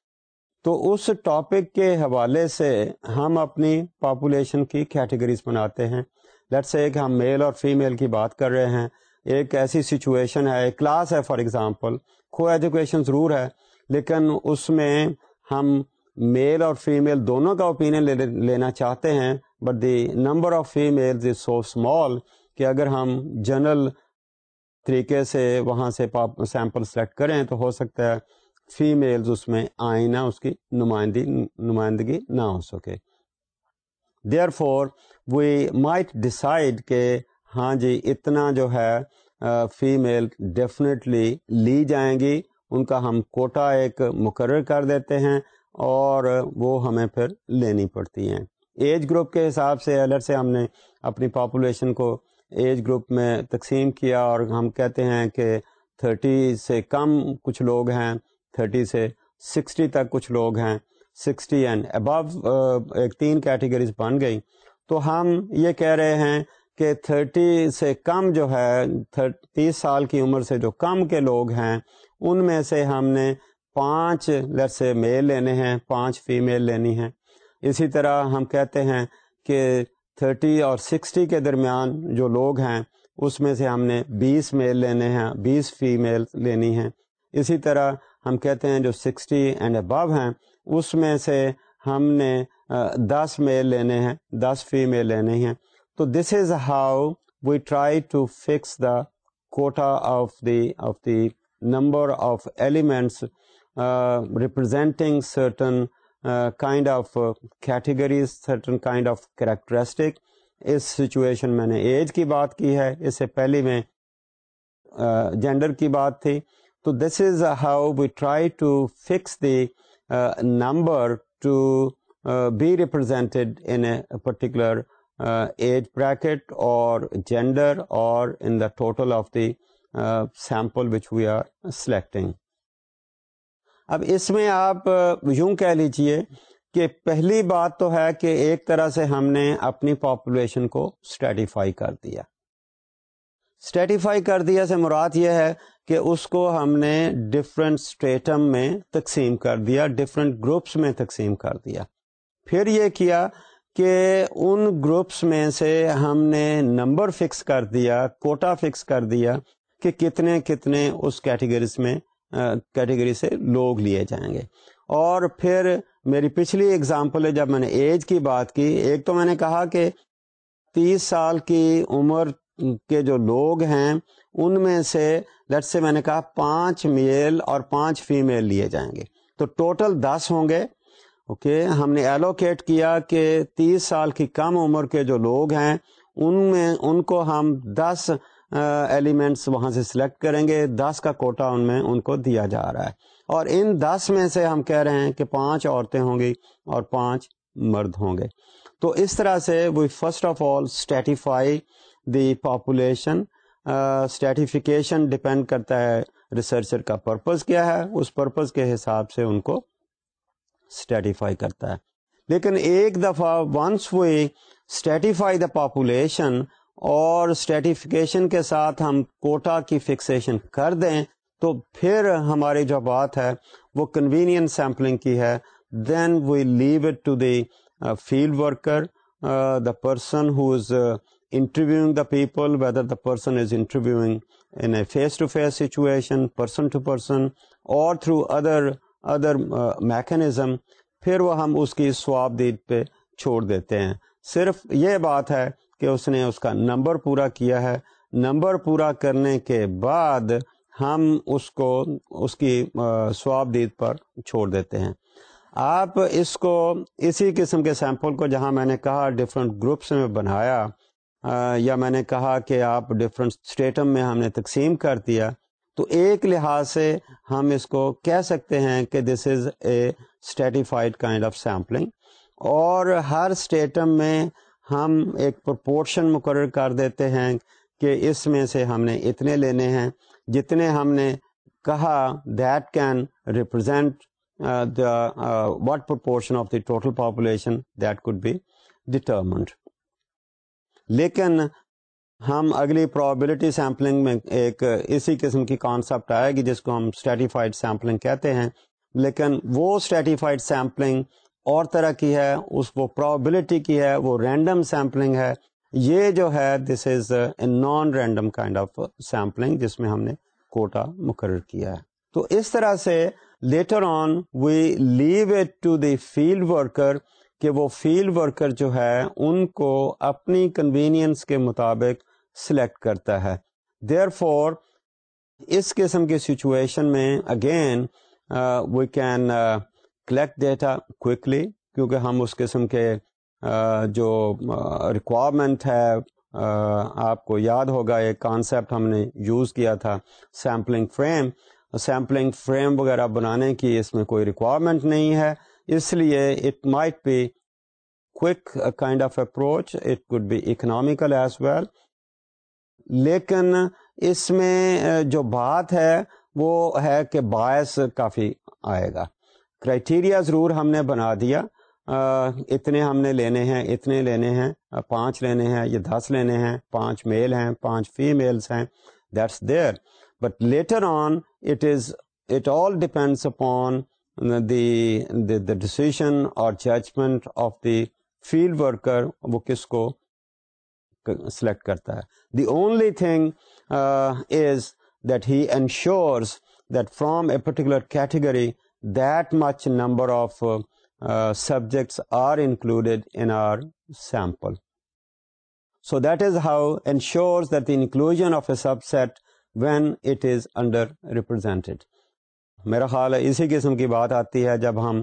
تو اس ٹاپک کے حوالے سے ہم اپنی پاپولیشن کی کیٹیگریز بناتے ہیں۔ لیٹ سے کہ ہم میل اور فیمیل کی بات کر رہے ہیں۔ ایک ایسی سچویشن ہے، ایک کلاس ہے فار ایگزامپل کو ایجوکیشن ضرور ہے، لیکن اس میں ہم میل اور فیمیل دونوں کا اوپینین لینا چاہتے ہیں۔ But the number of female is so small کہ اگر ہم جنرل طریقے سے وہاں سے سیمپل سلیکٹ کریں تو ہو سکتا ہے فیمیلز اس میں آئیں نہ، اس کی نمائندگی نمائندگی نہ ہو سکے۔ Therefore we might decide کہ ہاں جی اتنا جو ہے فیمیل ڈیفینیٹلی لی جائیں گی۔ ان کا ہم کوٹا ایک مقرر کر دیتے ہیں اور وہ ہمیں پھر لینی پڑتی ہیں۔ ایج گروپ کے حساب سے الر سے ہم نے اپنی پاپولیشن کو ایج گروپ میں تقسیم کیا اور ہم کہتے ہیں کہ تھرٹی سے کم کچھ لوگ ہیں تھرٹی سے سکسٹی تک کچھ لوگ ہیں، سکسٹی اینڈ ابو ایک تین کیٹیگریز بن گئی۔ تو ہم یہ کہہ رہے ہیں کہ تھرٹی سے کم جو ہے تیس سال کی عمر سے جو کم کے لوگ ہیں، ان میں سے ہم نے پانچ لٹ سے میل لینے ہیں، پانچ فیمیل لینی ہیں۔ اسی طرح ہم کہتے ہیں کہ تھرٹی اور سکسٹی کے درمیان جو لوگ ہیں، اس میں سے ہم نے بیس میل لینے ہیں، بیس فیمیل لینی ہیں۔ اسی طرح ہم کہتے ہیں جو سکسٹی اینڈ ابو ہیں، اس میں سے ہم نے دس میل لینے ہیں، دس فیمیل لینے ہیں۔ تو this is how we try to fix the quota of the of the number of elements representing certain kind of categories certain kind of characteristic us situation میں نے ایج کی بات کی ہے، اس سے پہلے میں جینڈر کی بات تھی۔ تو this is how we try to fix the number to be represented in particular age bracket اور جینڈر اور in the total of the sample which we are selecting اب اس میں آپ uh, یوں کہہ لیجیے کہ پہلی بات تو ہے کہ ایک طرح سے ہم نے اپنی پاپولیشن کو اسٹیٹیفائی کر دیا۔ اسٹیٹیفائی کر دیا سے مراد یہ ہے کہ اس کو ہم نے ڈفرینٹ اسٹیٹم میں تقسیم کر دیا ڈفرینٹ گروپس میں تقسیم کر دیا۔ پھر یہ کیا کہ ان گروپس میں سے ہم نے نمبر فکس کر دیا کوٹا فکس کر دیا کہ کتنے کتنے اس کیٹیگریز میں کیٹیگری سے لوگ لیے جائیں گے۔ اور پھر میری پچھلی اگزامپل ہے، جب میں نے ایج کی بات کی، ایک تو میں نے کہا کہ تیس سال کی عمر کے جو لوگ ہیں، ان میں سے لٹ سے میں نے کہا پانچ میل اور پانچ فیمیل لیے جائیں گے۔ تو ٹوٹل دس ہوں گے۔ اوکے ہم نے ایلوکیٹ کیا کہ تیس سال کی کم عمر کے جو لوگ ہیں، ان میں، ان کو ہم دس ایلیمنٹس وہاں سے سلیکٹ کریں گے۔ دس کا کوٹا ان میں، ان کو دیا جا رہا ہے۔ اور ان دس میں سے ہم کہہ رہے ہیں کہ پانچ عورتیں ہوں گی اور پانچ مرد ہوں گے۔ تو اس طرح سے we first of all stratify the population stratification depend کرتا ہے ریسرچر کا پرپز کیا ہے، اس پرپز کے حساب سے ان کو اسٹیٹیفائی کرتا ہے۔ لیکن ایک دفعہ ونس وی اسٹیٹیفائی دا پاپولیشن اور اسٹیٹیفکیشن کے ساتھ ہم کوٹا کی فکسیشن کر دیں تو پھر ہماری جو بات ہے وہ کنوینئنس سیمپلنگ کی ہے۔ Then we leave it to the field worker the person who is interviewing the people whether the person is interviewing in a face to face situation person to person اور through other other mechanism پھر وہ ہم اس کی سواب دید پہ چھوڑ دیتے ہیں۔ صرف یہ بات ہے کہ اس نے اس کا نمبر پورا کیا ہے۔ نمبر پورا کرنے کے بعد ہم اس کو، اس کی سواب دید پر چھوڑ دیتے ہیں۔ آپ اس کو اسی قسم کے سیمپل کو جہاں میں نے کہا ڈفرینٹ گروپس میں بنایا۔ یا میں نے کہا کہ آپ ڈفرینٹ اسٹیٹم میں ہم نے تقسیم کر دیا، تو ایک لحاظ سے ہم اس کو کہہ سکتے ہیں کہ this is a stratified kind of sampling اور ہر اسٹیٹم میں ہم ایک پرپورشن مقرر کر دیتے ہیں کہ اس میں سے ہم نے اتنے لینے ہیں، جتنے ہم نے کہا that can represent what proportion of the total population that could be determined لیکن ہم اگلی پرابلٹی سیمپلنگ میں ایک اسی قسم کی کانسیپٹ آئے گی جس کو ہم اسٹیٹیفائڈ سیمپلنگ کہتے ہیں۔ لیکن وہ اسٹیٹیفائڈ سیمپلنگ اور طرح کی ہے، اس وہ پرابلٹی کی ہے، وہ رینڈم سیمپلنگ ہے۔ یہ جو ہے this is a non random kind of sampling جس میں ہم نے کوٹا مقرر کیا ہے۔ تو اس طرح سے later on we leave it to the field worker کہ وہ فیلڈ ورکر جو ہے، ان کو اپنی کنوینئنس کے مطابق سلیکٹ کرتا ہے۔ دیئر فور اس قسم کی سچویشن میں again we can collect data quickly کیونکہ ہم اس قسم کے جو ریکوائرمنٹ ہے آپ کو یاد ہوگا، ایک کانسیپٹ ہم نے یوز کیا تھا سیمپلنگ فریم سیمپلنگ فریم وغیرہ بنانے کی اس میں کوئی ریکوائرمنٹ نہیں ہے۔ اس لیے it might be quick kind of approach it could be economical as well لیکن اس میں جو بات ہے، وہ ہے کہ باعث کافی آئے گا۔ کرائٹیریا ضرور ہم نے بنا دیا۔ اتنے ہم نے لینے ہیں، اتنے لینے ہیں، پانچ لینے ہیں، یہ دس لینے ہیں، پانچ میل ہیں، پانچ فیمیلس ہیں that's there but later on it is it all depends upon the the decision اور judgment of the field worker وہ کس کو سلیکٹ کرتا ہے. The only thing is that he ensures that from a particular category that much number of subjects are included in our sample so that is how ensures that the inclusion of a subset when it is underrepresented میرا خیال ہے اسی قسم کی بات آتی ہے جب ہم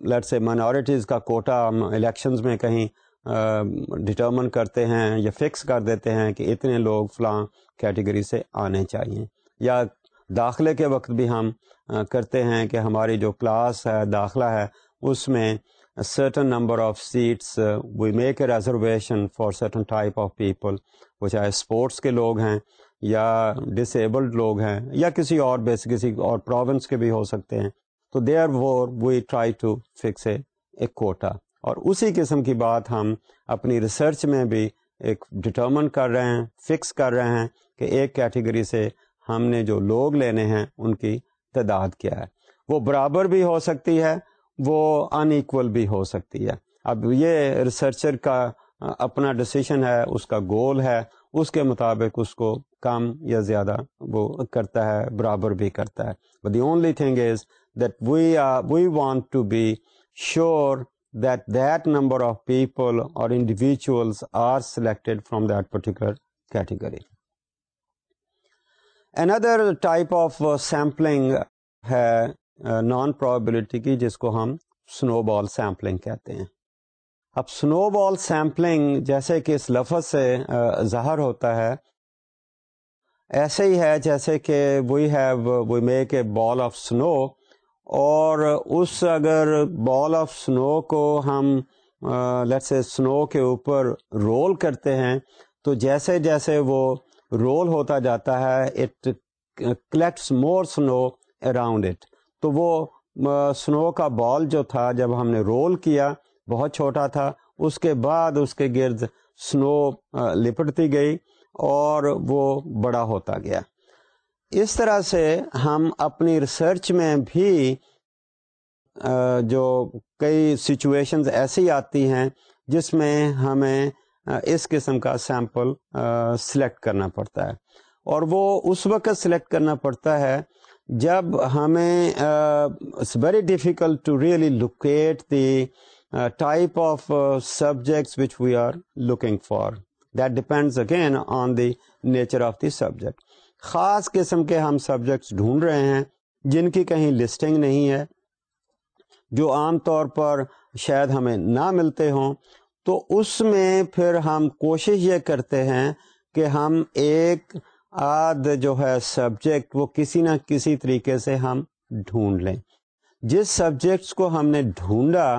لیٹ سے مائنورٹیز کا کوٹا ہم الیکشنز میں کہیں ڈٹرمن کرتے ہیں یا فکس کر دیتے ہیں کہ اتنے لوگ فلاں کیٹیگری سے آنے چاہیے۔ یا داخلے کے وقت بھی ہم کرتے ہیں کہ ہماری جو کلاس ہے، داخلہ ہے، اس میں certain number of seats we make a reservation for certain type of people وہ چاہے اسپورٹس کے لوگ ہیں یا ڈسیبلڈ لوگ ہیں، یا کسی اور بیس، کسی اور پروونس کے بھی ہو سکتے ہیں۔ تو they are where we try to fix a quota اور اسی قسم کی بات ہم اپنی ریسرچ میں بھی ایک ڈٹرمن کر رہے ہیں فکس کر رہے ہیں کہ ایک کیٹیگری سے ہم نے جو لوگ لینے ہیں، ان کی تعداد کیا ہے۔ وہ برابر بھی ہو سکتی ہے، وہ ان ایکول بھی ہو سکتی ہے۔ اب یہ ریسرچر کا اپنا ڈسیشن ہے، اس کا گول ہے اس کے مطابق اس کو کم یا زیادہ وہ کرتا ہے، برابر بھی کرتا ہے۔ But the only thing is that we are we want to be sure that that number of people اور individuals are selected from that particular category another type of sampling ہے uh, نان پرابلٹی کی، جس کو ہم سنو بال sampling کہتے ہیں۔ اب سنو بال سیمپلنگ جیسے کہ اس لفظ سے ظاہر ہوتا ہے۔ ایسے ہی ہے جیسے کہ we have we make a ball of snow اور اس اگر بال آف سنو کو ہم لیٹ سے سنو کے اوپر رول کرتے ہیں، تو جیسے جیسے وہ رول ہوتا جاتا ہے it collects more snow around it تو وہ سنو کا بال جو تھا جب ہم نے رول کیا بہت چھوٹا تھا۔ اس کے بعد اس کے گرد سنو لپٹتی گئی اور وہ بڑا ہوتا گیا۔ اس طرح سے ہم اپنی ریسرچ میں بھی جو کئی سچویشنز ایسی آتی ہیں جس میں ہمیں اس قسم کا سیمپل سلیکٹ کرنا پڑتا ہے۔ اور وہ اس وقت سلیکٹ کرنا پڑتا ہے جب ہمیں very difficult to really locate the type of subjects which we are looking for that depends again on the nature of the subject خاص قسم کے ہم سبجیکٹس ڈھونڈ رہے ہیں جن کی کہیں لسٹنگ نہیں ہے، جو عام طور پر شاید ہمیں نہ ملتے ہوں۔ تو اس میں پھر ہم کوشش یہ کرتے ہیں کہ ہم ایک آدھ جو ہے سبجیکٹ وہ کسی نہ کسی طریقے سے ہم ڈھونڈ لیں۔ جس سبجیکٹس کو ہم نے ڈھونڈا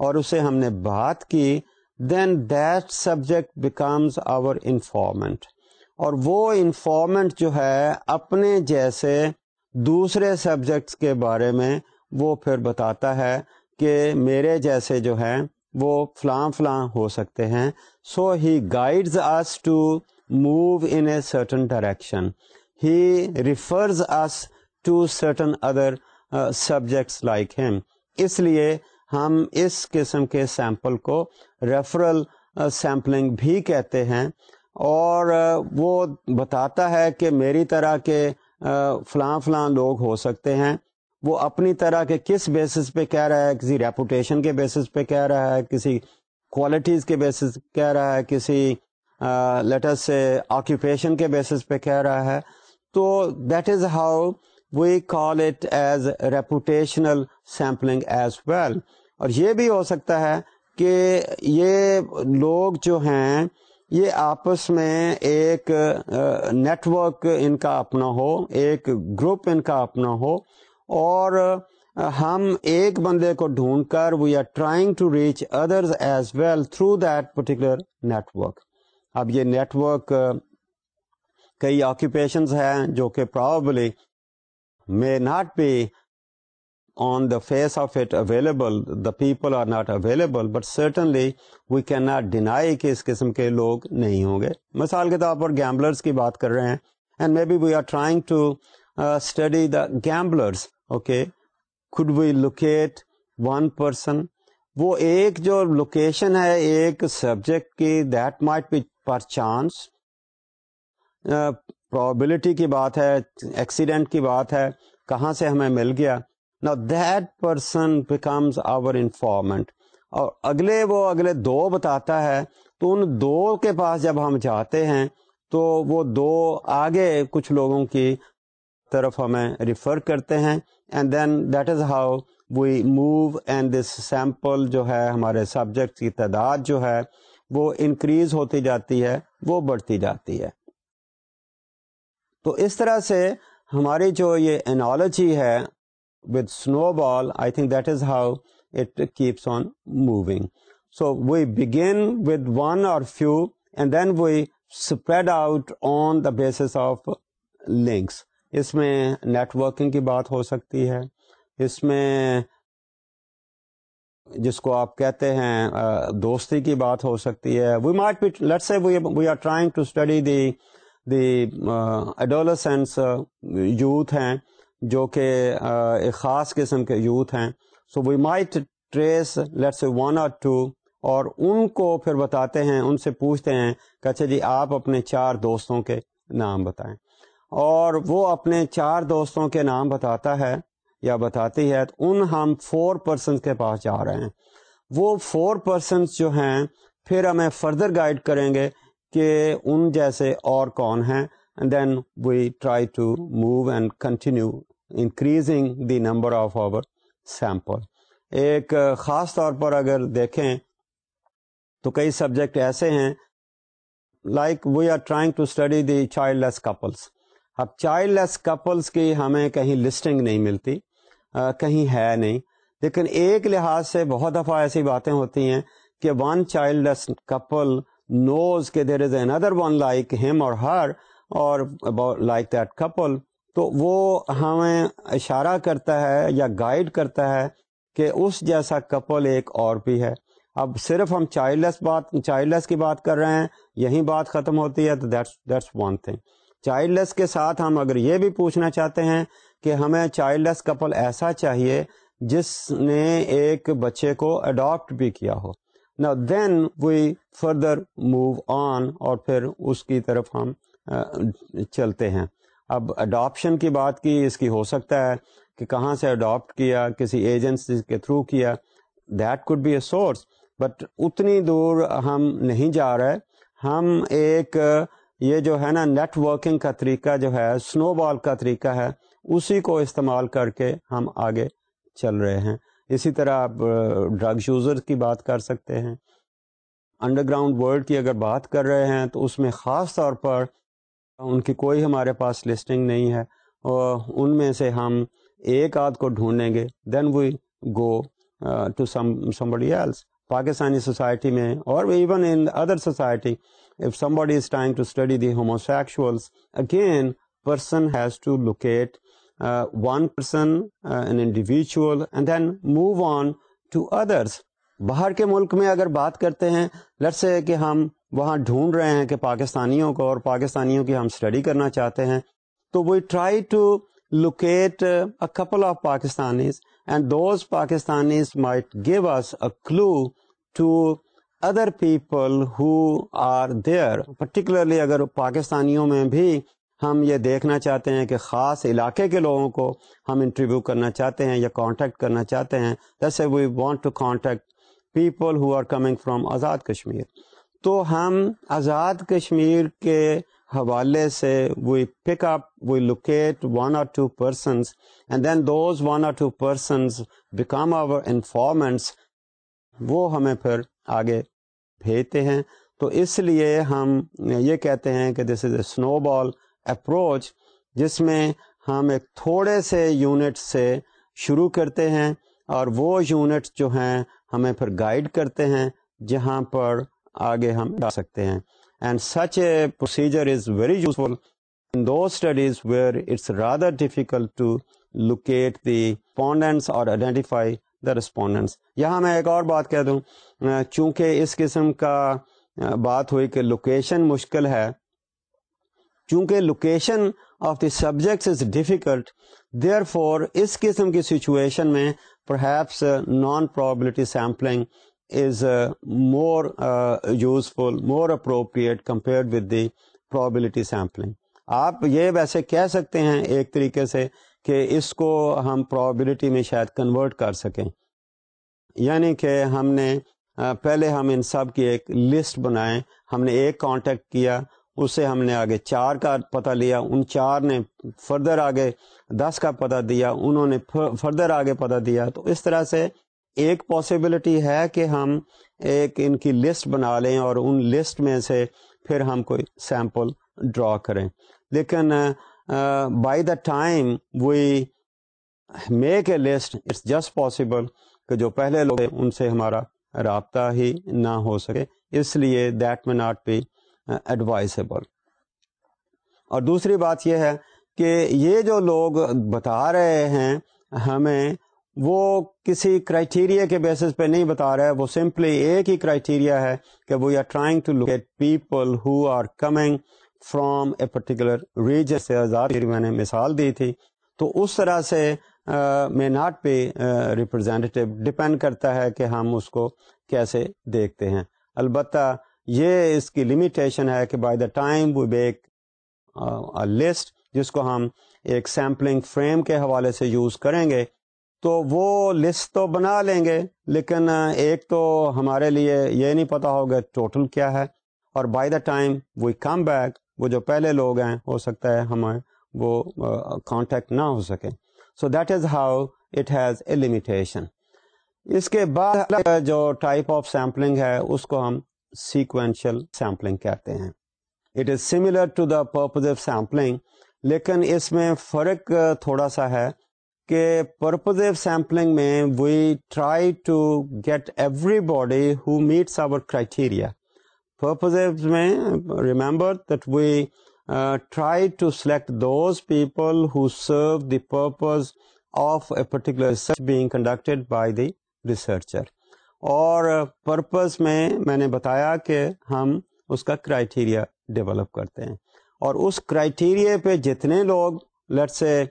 اور اسے ہم نے بات کی then that subject becomes our informant اور وہ انفارمنٹ جو ہے، اپنے جیسے دوسرے سبجیکٹس کے بارے میں وہ پھر بتاتا ہے کہ میرے جیسے جو ہیں، وہ فلاں فلاں ہو سکتے ہیں۔ So he guides us to move in a certain direction he refers us to certain other subjects like him اس لیے ہم اس قسم کے سیمپل کو ریفرل سیمپلنگ بھی کہتے ہیں اور وہ بتاتا ہے کہ میری طرح کے فلاں فلاں لوگ ہو سکتے ہیں۔ وہ اپنی طرح کے کس بیسس پہ کہہ رہا ہے؟ کسی ریپوٹیشن کے بیسس پہ کہہ رہا ہے، کسی کوالٹیز کے بیسس کہہ رہا ہے، کسی لیٹر سے آکوپیشن کے بیسس پہ کہہ رہا ہے۔ تو that is how we call it as reputational sampling as well اور یہ بھی ہو سکتا ہے کہ یہ لوگ جو ہیں، یہ آپس میں ایک نیٹورک ان کا اپنا ہو، ایک گروپ ان کا اپنا ہو، اور ہم ایک بندے کو ڈھونڈ کر we are trying to reach others as well through that particular network اب یہ نیٹورک کئی آکوپیشنز ہیں جو کہ probably may not be on the face of it available the people are not available but certainly we can not deny کہ اس قسم کے لوگ نہیں ہوں گے۔ مثال کے طور پر گیمبلرس کی بات کر رہے ہیں and maybe we are trying to study the gamblers okay could we locate one person وہ ایک جو لوکیشن ہے، ایک سبجیکٹ کی that might be per chance probability کی بات ہے ایکسیڈنٹ کی بات ہے، کہاں سے ہمیں مل گیا؟ نا that person becomes our informant اور اگلے وہ اگلے دو بتاتا ہے، تو ان دو کے پاس جب ہم جاتے ہیں، تو وہ دو آگے کچھ لوگوں کی طرف ہمیں ریفر کرتے ہیں and then that is how we move and this sample جو ہے، ہمارے سبجیکٹ کی تعداد جو ہے، وہ انکریز ہوتی جاتی ہے، وہ بڑھتی جاتی ہے۔ تو اس طرح سے ہماری جو یہ انالوجی ہے with snowball I think that is how it keeps on moving so we begin with one اور few and then we spread out on the basis of links اس میں نیٹورکنگ کی بات ہو سکتی ہے اس میں جس کو آپ کہتے ہیں دوستی کی بات ہو سکتی ہے وی might be let say we are trying to study the the adolescence youth ہیں جو کہ ایک خاص قسم کے یوتھ ہیں۔ So we might trace let say one or two اور ان کو پھر بتاتے ہیں، ان سے پوچھتے ہیں کہ اچھا جی آپ اپنے چار دوستوں کے نام بتائیں۔ اور وہ اپنے چار دوستوں کے نام بتاتا ہے یا بتاتی ہے، تو ان ہم فور پرسنس کے پاس جا رہے ہیں۔ وہ فور پرسنس جو ہیں، پھر ہمیں فردر گائڈ کریں گے کہ ان جیسے اور کون ہیں۔ Then we try to move and continue increasing the number of our sample ایک خاص طور پر اگر دیکھیں تو کئی سبجیکٹ ایسے ہیں like we are trying to study the childless couples اب چائلڈ لیس کپلس کی ہمیں کہیں لسٹنگ نہیں ملتی کہیں ہے نہیں۔ لیکن ایک لحاظ سے بہت دفعہ ایسی باتیں ہوتی ہیں کہ one childless couple knows کہ there is another one like ہم اور her or like that couple تو وہ ہمیں اشارہ کرتا ہے یا گائیڈ کرتا ہے کہ اس جیسا کپل ایک اور بھی ہے۔ اب صرف ہم چائلڈ لیس بات چائلڈ لیس کی بات کر رہے ہیں، یہی بات ختم ہوتی ہے تو that's one thing childless کے ساتھ ہم اگر یہ بھی پوچھنا چاہتے ہیں کہ ہمیں چائلڈ لیس کپل ایسا چاہیے جس نے ایک بچے کو اڈاپٹ بھی کیا ہو۔ نا then we further move on اور پھر اس کی طرف ہم چلتے ہیں۔ اب اڈاپشن کی بات کی اس کی ہو سکتا ہے کہ کہاں سے اڈاپٹ کیا، کسی ایجنسی کے تھرو کیا۔ That could be a source but اتنی دور ہم نہیں جا رہے۔ ہم ایک، یہ جو ہے نا نیٹ ورکنگ کا طریقہ جو ہے سنو بال کا طریقہ ہے، اسی کو استعمال کر کے ہم آگے چل رہے ہیں۔ اسی طرح آپ ڈرگ یوزر کی بات کر سکتے ہیں۔ انڈر گراؤنڈ ورلڈ کی اگر بات کر رہے ہیں تو اس میں خاص طور پر ان کی کوئی ہمارے پاس لسٹنگ نہیں ہے۔ اور ان میں سے ہم ایک آدھ کو ڈھونڈیں گے۔ Then we go to somebody else Pakistani society میں اور even in other society if somebody is trying to study the homosexuals again person has to locate one person an individual and then move on to others باہر کے ملک میں اگر بات کرتے ہیں لٹ سے کہ ہم وہاں ڈھونڈ رہے ہیں کہ پاکستانیوں کو اور پاکستانیوں کی ہم اسٹڈی کرنا چاہتے ہیں۔ تو we try to locate a couple of Pakistanis and those Pakistanis might give us a clue to other people who are there particularly اگر پاکستانیوں میں بھی ہم یہ دیکھنا چاہتے ہیں کہ خاص علاقے کے لوگوں کو ہم انٹرویو کرنا چاہتے ہیں یا کانٹیکٹ کرنا چاہتے ہیں۔ جیسے we want to contact people who are coming from Azad Kashmir تو ہم آزاد کشمیر کے حوالے سے we pick up we locate one or two persons and then those one or two persons become our informants وہ ہمیں پھر آگے بھیجتے ہیں۔ تو اس لیے ہم یہ کہتے ہیں کہ this is a snowball approach جس میں ہم ایک تھوڑے سے یونٹ سے شروع کرتے ہیں اور وہ یونٹ جو ہیں ہمیں پھر گائیڈ کرتے ہیں جہاں پر آگے ہم جا سکتے ہیں۔ And such a procedure is very useful in do studies where it's rather difficult to locate the respondents اور آئیڈینٹیفائی دا ریسپونڈنٹس یہاں میں ایک اور بات کہہ دوں۔ چونکہ اس قسم کا بات ہوئی کہ لوکیشن مشکل ہے، چونکہ location of the subjects is difficult therefore اس قسم کی سچویشن میں perhaps non probability sampling is more useful more appropriate compared with the probability sampling آپ یہ ویسے کہہ سکتے ہیں ایک طریقے سے کہ اس کو ہم پرابلٹی میں شاید کنورٹ کر سکیں۔ یعنی کہ ہم نے پہلے ہم ان سب کی ایک لسٹ بنائیں ہم نے ایک کانٹیکٹ کیا اس سے ہم نے آگے چار کا پتہ لیا، ان چار نے فردر آگے دس کا پتہ دیا، انہوں نے فردر آگے پتہ دیا۔ تو اس طرح سے ایک پاسبلٹی ہے کہ ہم ایک ان کی لسٹ بنا لیں اور ان لسٹ میں سے پھر ہم کوئی سیمپل ڈرا کریں۔ لیکن by the time we make a list it's just possible کہ جو پہلے لوگ ان سے ہمارا رابطہ ہی نہ ہو سکے۔ اس لیے that may not be advisable اور دوسری بات یہ ہے کہ یہ جو لوگ بتا رہے ہیں، ہمیں وہ کسی کرائٹیریا کے بیسس پہ نہیں بتا رہے وہ سمپلی ایک ہی کرائٹیریا ہے کہ we are trying to look at people who are coming from a particular region سے آزاد میں نے مثال دی تھی۔ تو اس طرح سے میں ناٹ پہ ریپرزینٹیو ڈپینڈ کرتا ہے کہ ہم اس کو کیسے دیکھتے ہیں۔ البتہ یہ اس کی لمیٹیشن ہے کہ by the time we back list جس کو ہم ایک سیمپلنگ فریم کے حوالے سے یوز کریں گے تو وہ لسٹ تو بنا لیں گے، لیکن ایک تو ہمارے لیے یہ نہیں پتا ہوگا ٹوٹل کیا ہے، اور by the time we come back وہ جو پہلے لوگ ہیں، ہو سکتا ہے ہمیں وہ کانٹیکٹ نہ ہو سکے۔ So that is how it has a limitation اس کے بعد جو ٹائپ آف سیمپلنگ ہے، اس کو ہم سیکوینشل سیمپلنگ کہتے ہیں۔ It is similar to the purpose of sampling لیکن اس میں فرق تھوڑا سا ہے۔ کہ پرپز سیمپلنگ میں we try to get everybody who meets our criteria purpose میں remember that we try to select those people who serve the purpose of a particular research being conducted by the researcher اور purpose میں میں نے بتایا کہ ہم اس کا کرائٹیریا ڈیولپ کرتے ہیں۔ اور اس کرائٹیریا پہ جتنے لوگ لٹ سے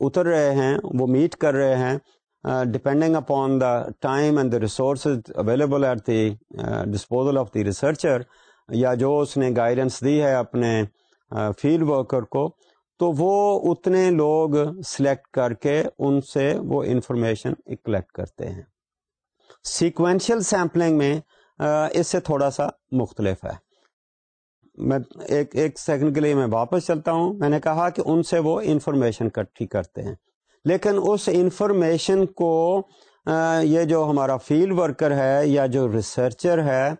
اتر رہے ہیں، وہ میٹ کر رہے ہیں depending upon the time and the resources available at the disposal of the researcher یا جو اس نے گائیڈنس دی ہے اپنے فیلڈ ورکر کو، تو وہ اتنے لوگ سلیکٹ کر کے ان سے وہ انفارمیشن کلیکٹ کرتے ہیں۔ سیکوینشل سیمپلنگ میں اس سے تھوڑا سا مختلف ہے۔ میں ایک ایک سیکنڈ کے لیے میں واپس چلتا ہوں۔ میں نے کہا کہ ان سے وہ انفارمیشن کٹھی کرتے ہیں۔ لیکن اس انفارمیشن کو یہ جو ہمارا فیلڈ ورکر ہے یا جو ریسرچر ہے،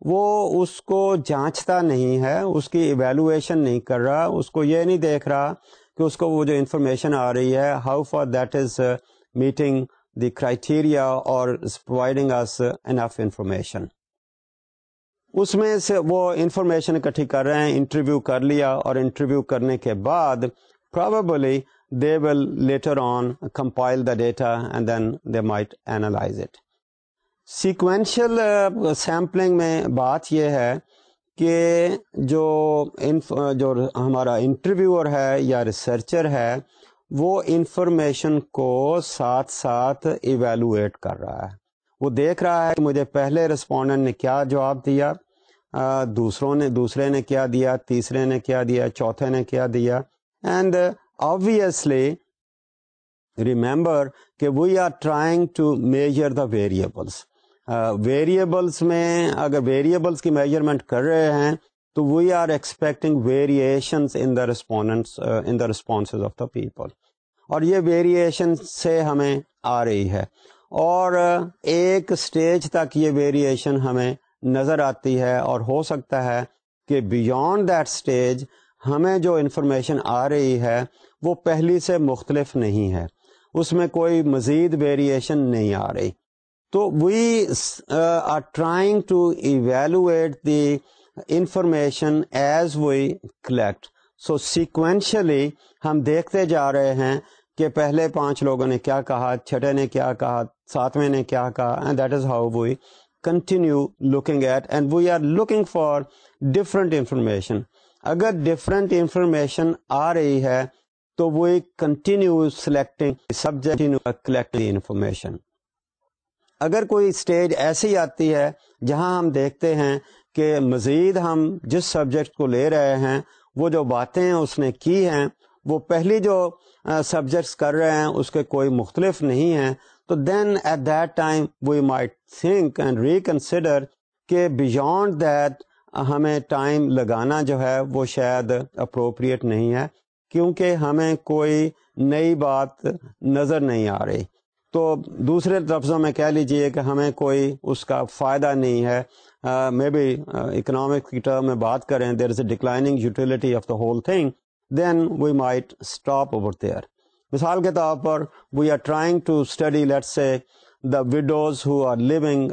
وہ اس کو جانچتا نہیں ہے، اس کی ایویلویشن نہیں کر رہا، اس کو یہ نہیں دیکھ رہا کہ اس کو وہ جو انفارمیشن آ رہی ہے how far that is meeting the criteria اور پرووائڈنگ اس انف انفارمیشن اس میں سے وہ انفارمیشن اکٹھی کر رہے ہیں انٹرویو کر لیا اور انٹرویو کرنے کے بعد probably they will later on compile the data and then they might analyse it sequential sampling میں بات یہ ہے کہ جو جو ہمارا انٹرویور ہے یا ریسرچر ہے، وہ انفارمیشن کو ساتھ ساتھ ایویلویٹ کر رہا ہے۔ وہ دیکھ رہا ہے کہ مجھے پہلے رسپونڈنٹ نے کیا جواب دیا۔ دوسروں نے، دوسرے نے کیا دیا، تیسرے نے کیا دیا، چوتھے نے کیا دیا۔ اینڈ آبویسلی ریمبر کہ we are trying to measure the variables variables میں اگر ویریبلس کی میجرمنٹ کر رہے ہیں، تو we are expecting variations in the respondents in the of the people اور یہ ویریشن سے ہمیں آ رہی ہے۔ اور ایک اسٹیج تک یہ ویریشن ہمیں نظر آتی ہے اور ہو سکتا ہے کہ بیونڈ دیٹ اسٹیج ہمیں جو انفارمیشن آ رہی ہے وہ پہلی سے مختلف نہیں ہے۔ اس میں کوئی مزید ویریشن نہیں آ رہی۔ تو we are trying to evaluate the information as we collect so sequentially ہم دیکھتے جا رہے ہیں کہ پہلے پانچ لوگوں نے کیا کہا، چھٹے نے کیا کہا، ساتویں نے کیا کہا and that is how we continue looking at and we are looking for different information اگر ڈفرینٹ انفارمیشن آ رہی ہے تو وہ کنٹینیو سلیکٹنگ سبجیکٹ انفارمیشن اگر کوئی اسٹیج ایسی آتی ہے جہاں ہم دیکھتے ہیں کہ مزید ہم جس سبجیکٹ کو لے رہے ہیں وہ جو باتیں اس نے کی ہیں وہ پہلی جو سبجیکٹس کر رہے ہیں اس کے کوئی مختلف نہیں ہیں تو then at that time we might think and reconsider کہ بیونڈ دیٹ ہمیں ٹائم لگانا جو ہے وہ شاید اپروپریٹ نہیں ہے کیونکہ ہمیں کوئی نئی بات نظر نہیں آ رہی۔ تو دوسرے لفظوں میں کہہ لیجیے کہ ہمیں کوئی اس کا فائدہ نہیں ہے۔ مے بی اکنامک کی ٹرم میں بات کریں there is a declining utility of the whole thing then we might stop over there مثال کے طور پر we are trying to study let's say the widows who are living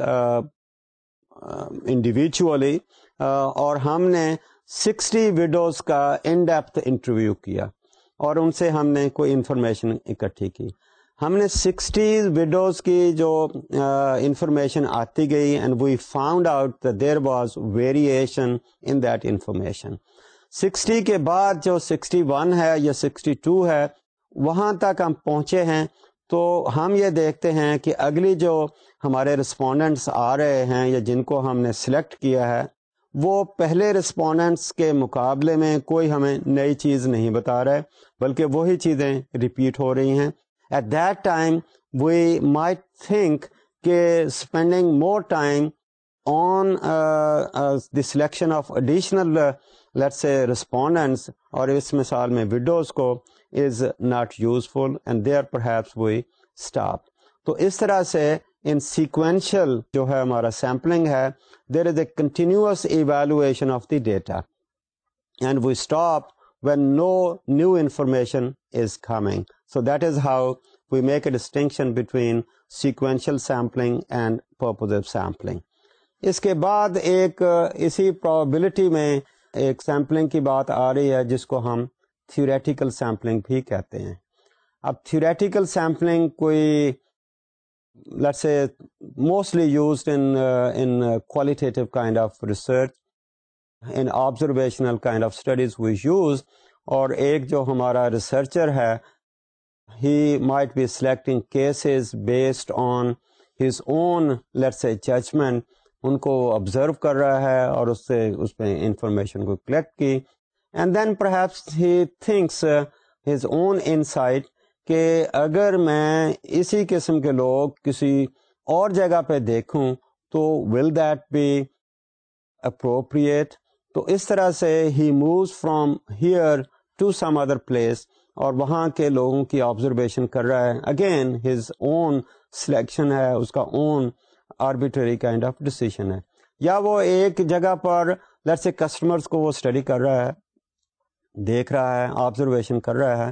individually اور ہم نے سکسٹی وڈوز کا ان ڈیپتھ انٹرویو کیا اور ان سے ہم نے کوئی انفارمیشن اکٹھی کی۔ ہم نے سکسٹی وڈوز کی جو uh, انفارمیشن آتی گئی and we found out there was variation in that information sixty کے بعد جو سکسٹی ون ہے یا سکسٹی ٹو ہے وہاں تک ہم پہنچے ہیں تو ہم یہ دیکھتے ہیں کہ اگلی جو ہمارے رسپونڈنٹس آ رہے ہیں یا جن کو ہم نے سلیکٹ کیا ہے، وہ پہلے رسپونڈنٹس کے مقابلے میں کوئی ہمیں نئی چیز نہیں بتا رہے، بلکہ وہی چیزیں ریپیٹ ہو رہی ہیں۔ At that time we might think کہ spending more time on the selection of additional let's say respondents اور اس مثال میں وڈوز کو is not useful and there perhaps we stop تو اس طرح سے ان سیکوینشل جو ہے ہمارا سیمپلنگ ہے there is a continuous evaluation of the data and we stop when no new information is coming so that is how we make a distinction between sequential sampling and purposive sampling اس کے بعد ایک، اسی probability میں ایک sampling کی بات آ رہی ہے جس کو ہم تھیوریٹیکل سیمپلنگ بھی کہتے ہیں۔ اب تھیوریٹیکل سیمپلنگ کوئی let's say mostly used in in qualitative kind of research in observational kind of studies we use اور ایک جو ہمارا ریسرچر ہے he might be selecting cases based on his own let's say judgement ان کو observe کر رہا ہے اور اس سے، اس پہ انفارمیشن کو کلیکٹ کی۔ And then perhaps he thinks his own insight کہ اگر میں اسی قسم کے لوگ کسی اور جگہ پہ دیکھوں تو ول دیٹ بی اپروپریٹ تو اس طرح سے he moves from here to some other place اور وہاں کے لوگوں کی آبزرویشن کر رہا ہے. اگین ہز اون سلیکشن ہے، اس کا own arbitrary kind of decision ہے. یا وہ ایک جگہ پر لٹ سے کسٹمرس کو وہ اسٹڈی کر رہا ہے دیکھ رہا ہے آبزرویشن کر رہا ہے،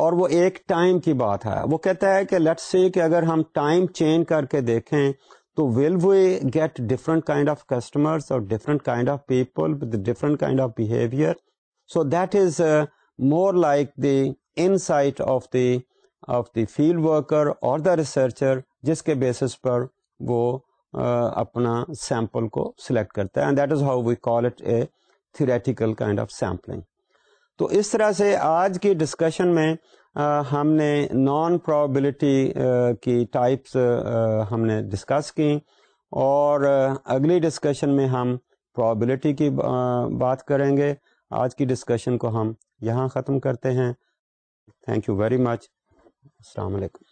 اور وہ ایک ٹائم کی بات ہے۔ وہ کہتا ہے کہ لیٹ سے کہ اگر ہم ٹائم چینج کر کے دیکھیں، تو will we get different kind of customers اور different kind of people with different kind of behaviour so that is more like the insight of the of the field worker اور the researcher جس کے basis پر وہ uh, اپنا sample کو select کرتا ہے۔ And that is how we call it a theoretical kind of sampling تو اس طرح سے آج کی ڈسکشن میں ہم نے نان پرابلٹی کی ٹائپس ہم نے ڈسکس کی اور اگلی ڈسکشن میں ہم پرابلٹی کی بات کریں گے۔ آج کی ڈسکشن کو ہم یہاں ختم کرتے ہیں۔ تھینک یو ویری مچ السلام علیکم۔